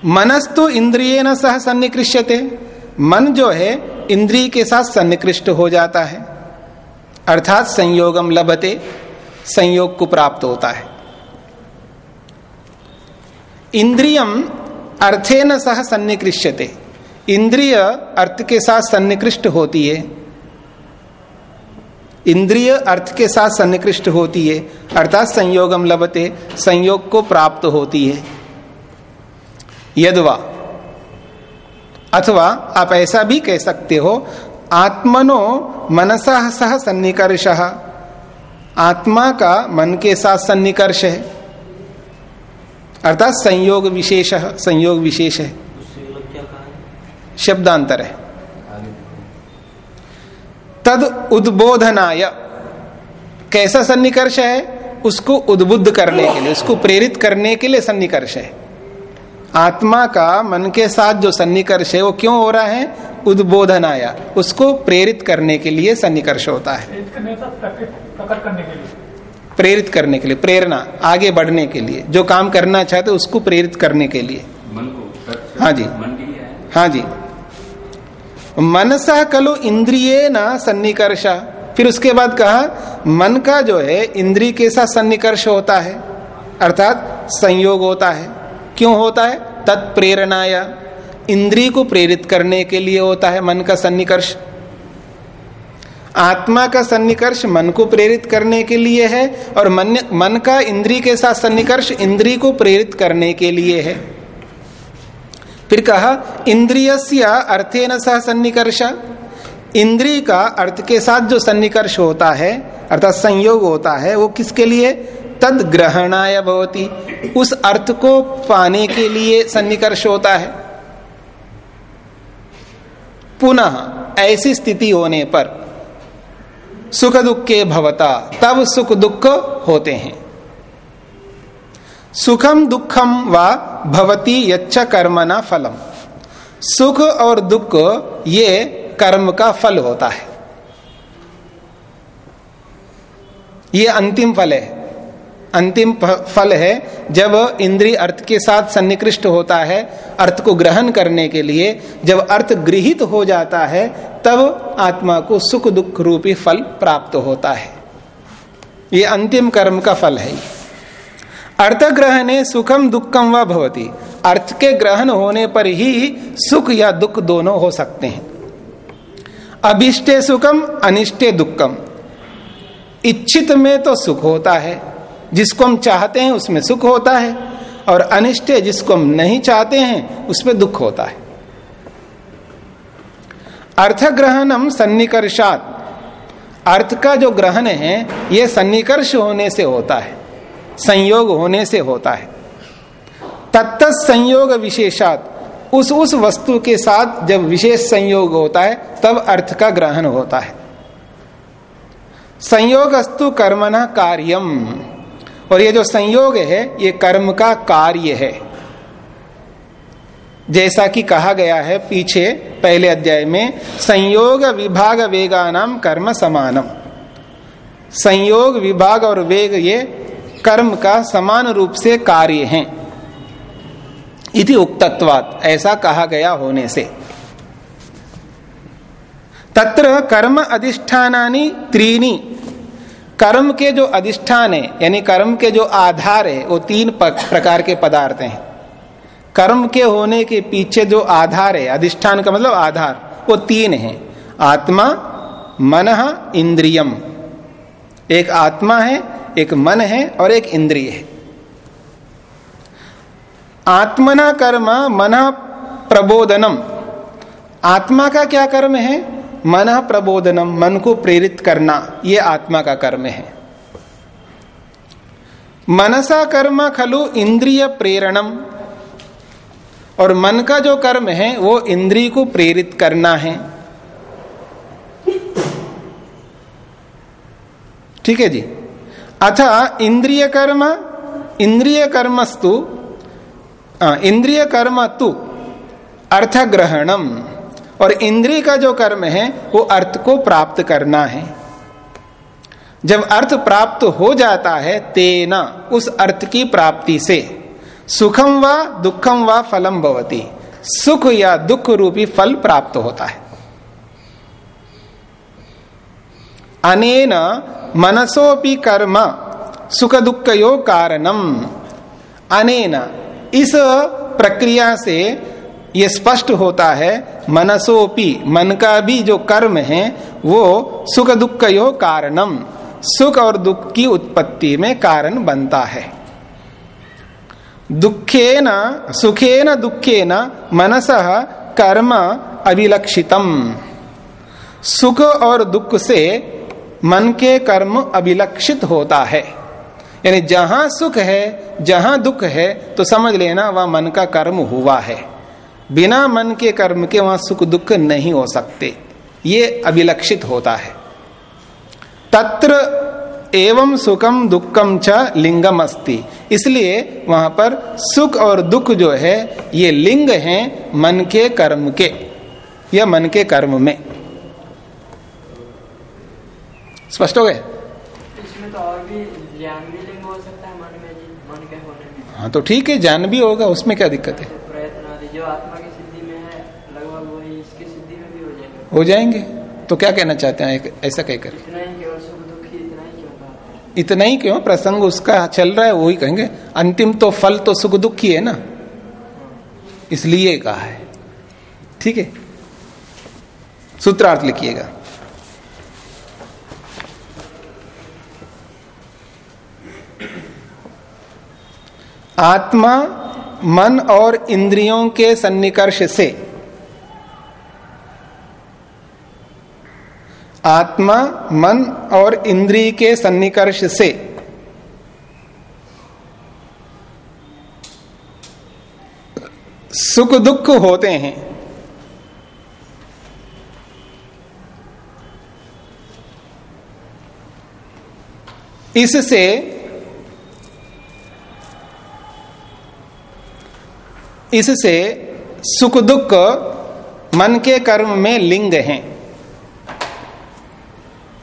मनस्तु इंद्रिय सह सन्निकृष्यते। मन जो है इंद्रिय के साथ सन्निकृष्ट हो जाता है। अर्थात संयोगम लभते, संयोग को प्राप्त होता है। इंद्रियम अर्थे न सह सन्निकृष्यते। इंद्रिय अर्थ के साथ सन्निकृष्ट होती है। इंद्रिय अर्थ के साथ सन्निकृष्ट होती है, अर्थात संयोगम लभते, संयोग को प्राप्त होती है। यदवा अथवा आप ऐसा भी कह सकते हो, आत्मनो मनसा सह सन्निकर्ष। आत्मा का मन के साथ सन्निकर्ष है। अर्थात संयोग विशेष संयोग विशेष है। शब्दांतर है। तद उद्बोधनाय। कैसा सन्निकर्ष है? उसको उद्बुद्ध करने के लिए, उसको प्रेरित करने के लिए सन्निकर्ष है। आत्मा का मन के साथ जो सन्निकर्ष है वो क्यों हो रहा है? उद्बोधन आया उसको प्रेरित करने के लिए सन्निकर्ष होता है। प्रेरित करने का लिए। प्रेरणा आगे बढ़ने के लिए। जो काम करना चाहते उसको प्रेरित करने के लिए। मन को तत्व हाँ जी। मन के लिए है। हाँ जी। मनसा कलो इंद्रिय ना सन्निकर्षा। फिर उसके बाद कहा मन का जो है इंद्रिय के साथ सन्निकर्ष होता है। अर्थात संयोग होता है। क्यों होता है? तत्प्रेरणाया। इंद्री को प्रेरित करने के लिए होता है मन का सन्निकर्ष। आत्मा का सन्निकर्ष मन को प्रेरित करने के लिए है और मन मन का इंद्रिय के साथ सन्निकर्ष इंद्रिय को प्रेरित करने के लिए है। फिर कहा, इंद्रियस्य अर्थेन सह सन्निकर्ष। इंद्री का अर्थ के साथ जो सन्निकर्ष होता है, अर्थात संयोग होता है, वो किसके लिए? तद ग्रहणाय भवती। उस अर्थ को पाने के लिए सन्निकर्ष होता है। पुनः ऐसी स्थिति होने पर सुख दुख के भवता, तब सुख दुख होते हैं। सुखम दुखम व भवती यच्च कर्मना फलम। सुख और दुख, ये कर्म का फल होता है। ये अंतिम फल है। अंतिम फल है जब इंद्रिय अर्थ के साथ सन्निकृष्ट होता है, अर्थ को ग्रहण करने के लिए जब अर्थ गृहित हो जाता है, तब आत्मा को सुख दुख रूपी फल प्राप्त होता है। ये अंतिम कर्म का फल है अर्थ ग्रहणे सुखम दुखम व भवती। अर्थ के ग्रहण होने पर ही सुख या दुख दोनों हो सकते हैं। अभिष्टे सुखम, अनिष्टे दुखम। इच्छित में तो सुख होता है जिसको हम चाहते हैं उसमें सुख होता है और अनिष्ट जिसको हम नहीं चाहते हैं उसमें दुख होता है। अर्थ ग्रहण हम सन्निकर्षात। अर्थ का जो ग्रहण है यह सन्निकर्ष होने से होता है, संयोग होने से होता है। तत्त संयोग विशेषात। उस उस वस्तु के साथ जब विशेष संयोग होता है, तब अर्थ का ग्रहण होता है। संयोगस्तु कर्मण कार्यम। और ये जो संयोग है, ये कर्म का कार्य है। जैसा कि कहा गया है पीछे पहले अध्याय में, संयोग विभाग वेगा नाम कर्म समानम। संयोग विभाग और वेग ये कर्म का समान रूप से कार्य हैं। इति उक्तत्वात, ऐसा कहा गया होने से। तत्र कर्म अधिष्ठानानि त्रीनी कर्म के जो अधिष्ठान है, यानी कर्म के जो आधार है, वो तीन प्रकार के पदार्थ हैं। कर्म के होने के पीछे जो आधार है, अधिष्ठान का मतलब आधार, वो तीन है। आत्मा, मन, इंद्रियम। एक आत्मा है, एक मन है और एक इंद्रिय है। आत्मना कर्म, मन प्रबोधनम। आत्मा का क्या कर्म है? मन प्रबोधनम मन को प्रेरित करना यह आत्मा का कर्म है। मनसा कर्म खलु इंद्रिय प्रेरणम, और मन का जो कर्म है, वो इंद्रिय को प्रेरित करना है। ठीक है जी? अथा इंद्रिय कर्म, इंद्रिय कर्मस्तु इंद्रिय कर्म तु अर्थ ग्रहणम और इंद्रिय का जो कर्म है, वो अर्थ को प्राप्त करना है। जब अर्थ प्राप्त हो जाता है, तेना, उस अर्थ की प्राप्ति से, सुखम व दुखम व फलम भवती। सुख या दुख रूपी फल प्राप्त होता है। अनेन मनसोपि कर्म सुख दुख यो कारणम। अनेन, इस प्रक्रिया से ये स्पष्ट होता है, मनसोपी मन का भी जो कर्म है, वो सुख दुख यो कारणम। सुख और दुख की उत्पत्ति में कारण बनता है। दुखे न सुखे न दुखे न मनस कर्म अभिलक्षितम। सुख और दुख से मन के कर्म अभिलक्षित होता है। यानी जहाँ सुख है, जहाँ दुख है तो समझ लेना वह मन का कर्म हुआ है। बिना मन के कर्म के वहाँ सुख दुख नहीं हो सकते। ये अभिलक्षित होता है। तत्र एवं सुखम दुखम च लिंगम अस्ति इसलिए वहाँ पर सुख और दुख जो है ये लिंग हैं मन के कर्म के या मन के कर्म में। स्पष्ट हो गए? इसमें तो और भी ज्ञान भी लिंग हो सकता है मन में जी मन के होने में। हाँ तो ठीक है ज्ञान भी होगा उसमें क्या दिक्कत है तो प्रयत्न आदि जो आत्मा की सिद्धि में है लगभग वही इसकी सिद्धि में भी हो जाएँगे? तो क्या कहना चाहते हैं? ऐसा कहकर। इतना ही ही ही क्यों ही प्रसंग उसका चल रहा है वही कहेंगे अंतिम तो फल तो सुख दुख ही है ना? इसलिए कहा है। ठीक है? सूत्रार्थ लिखिएगा। आत्मा मन और इंद्रियों के सन्निकर्ष से आत्मा, मन और इंद्री के सन्निकर्ष से। सुख दुख होते हैं। इससे इससे सुख दुख मन के कर्म में लिंग हैं।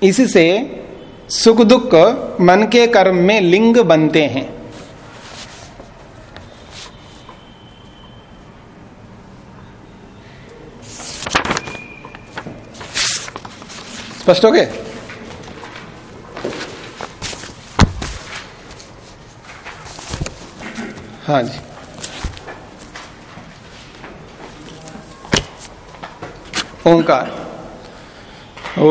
इससे सुख दुख मन के कर्म में लिंग बनते हैं। स्पष्ट हो गए हाँ जी। ओंकार। सबको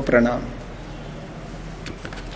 प्रणाम।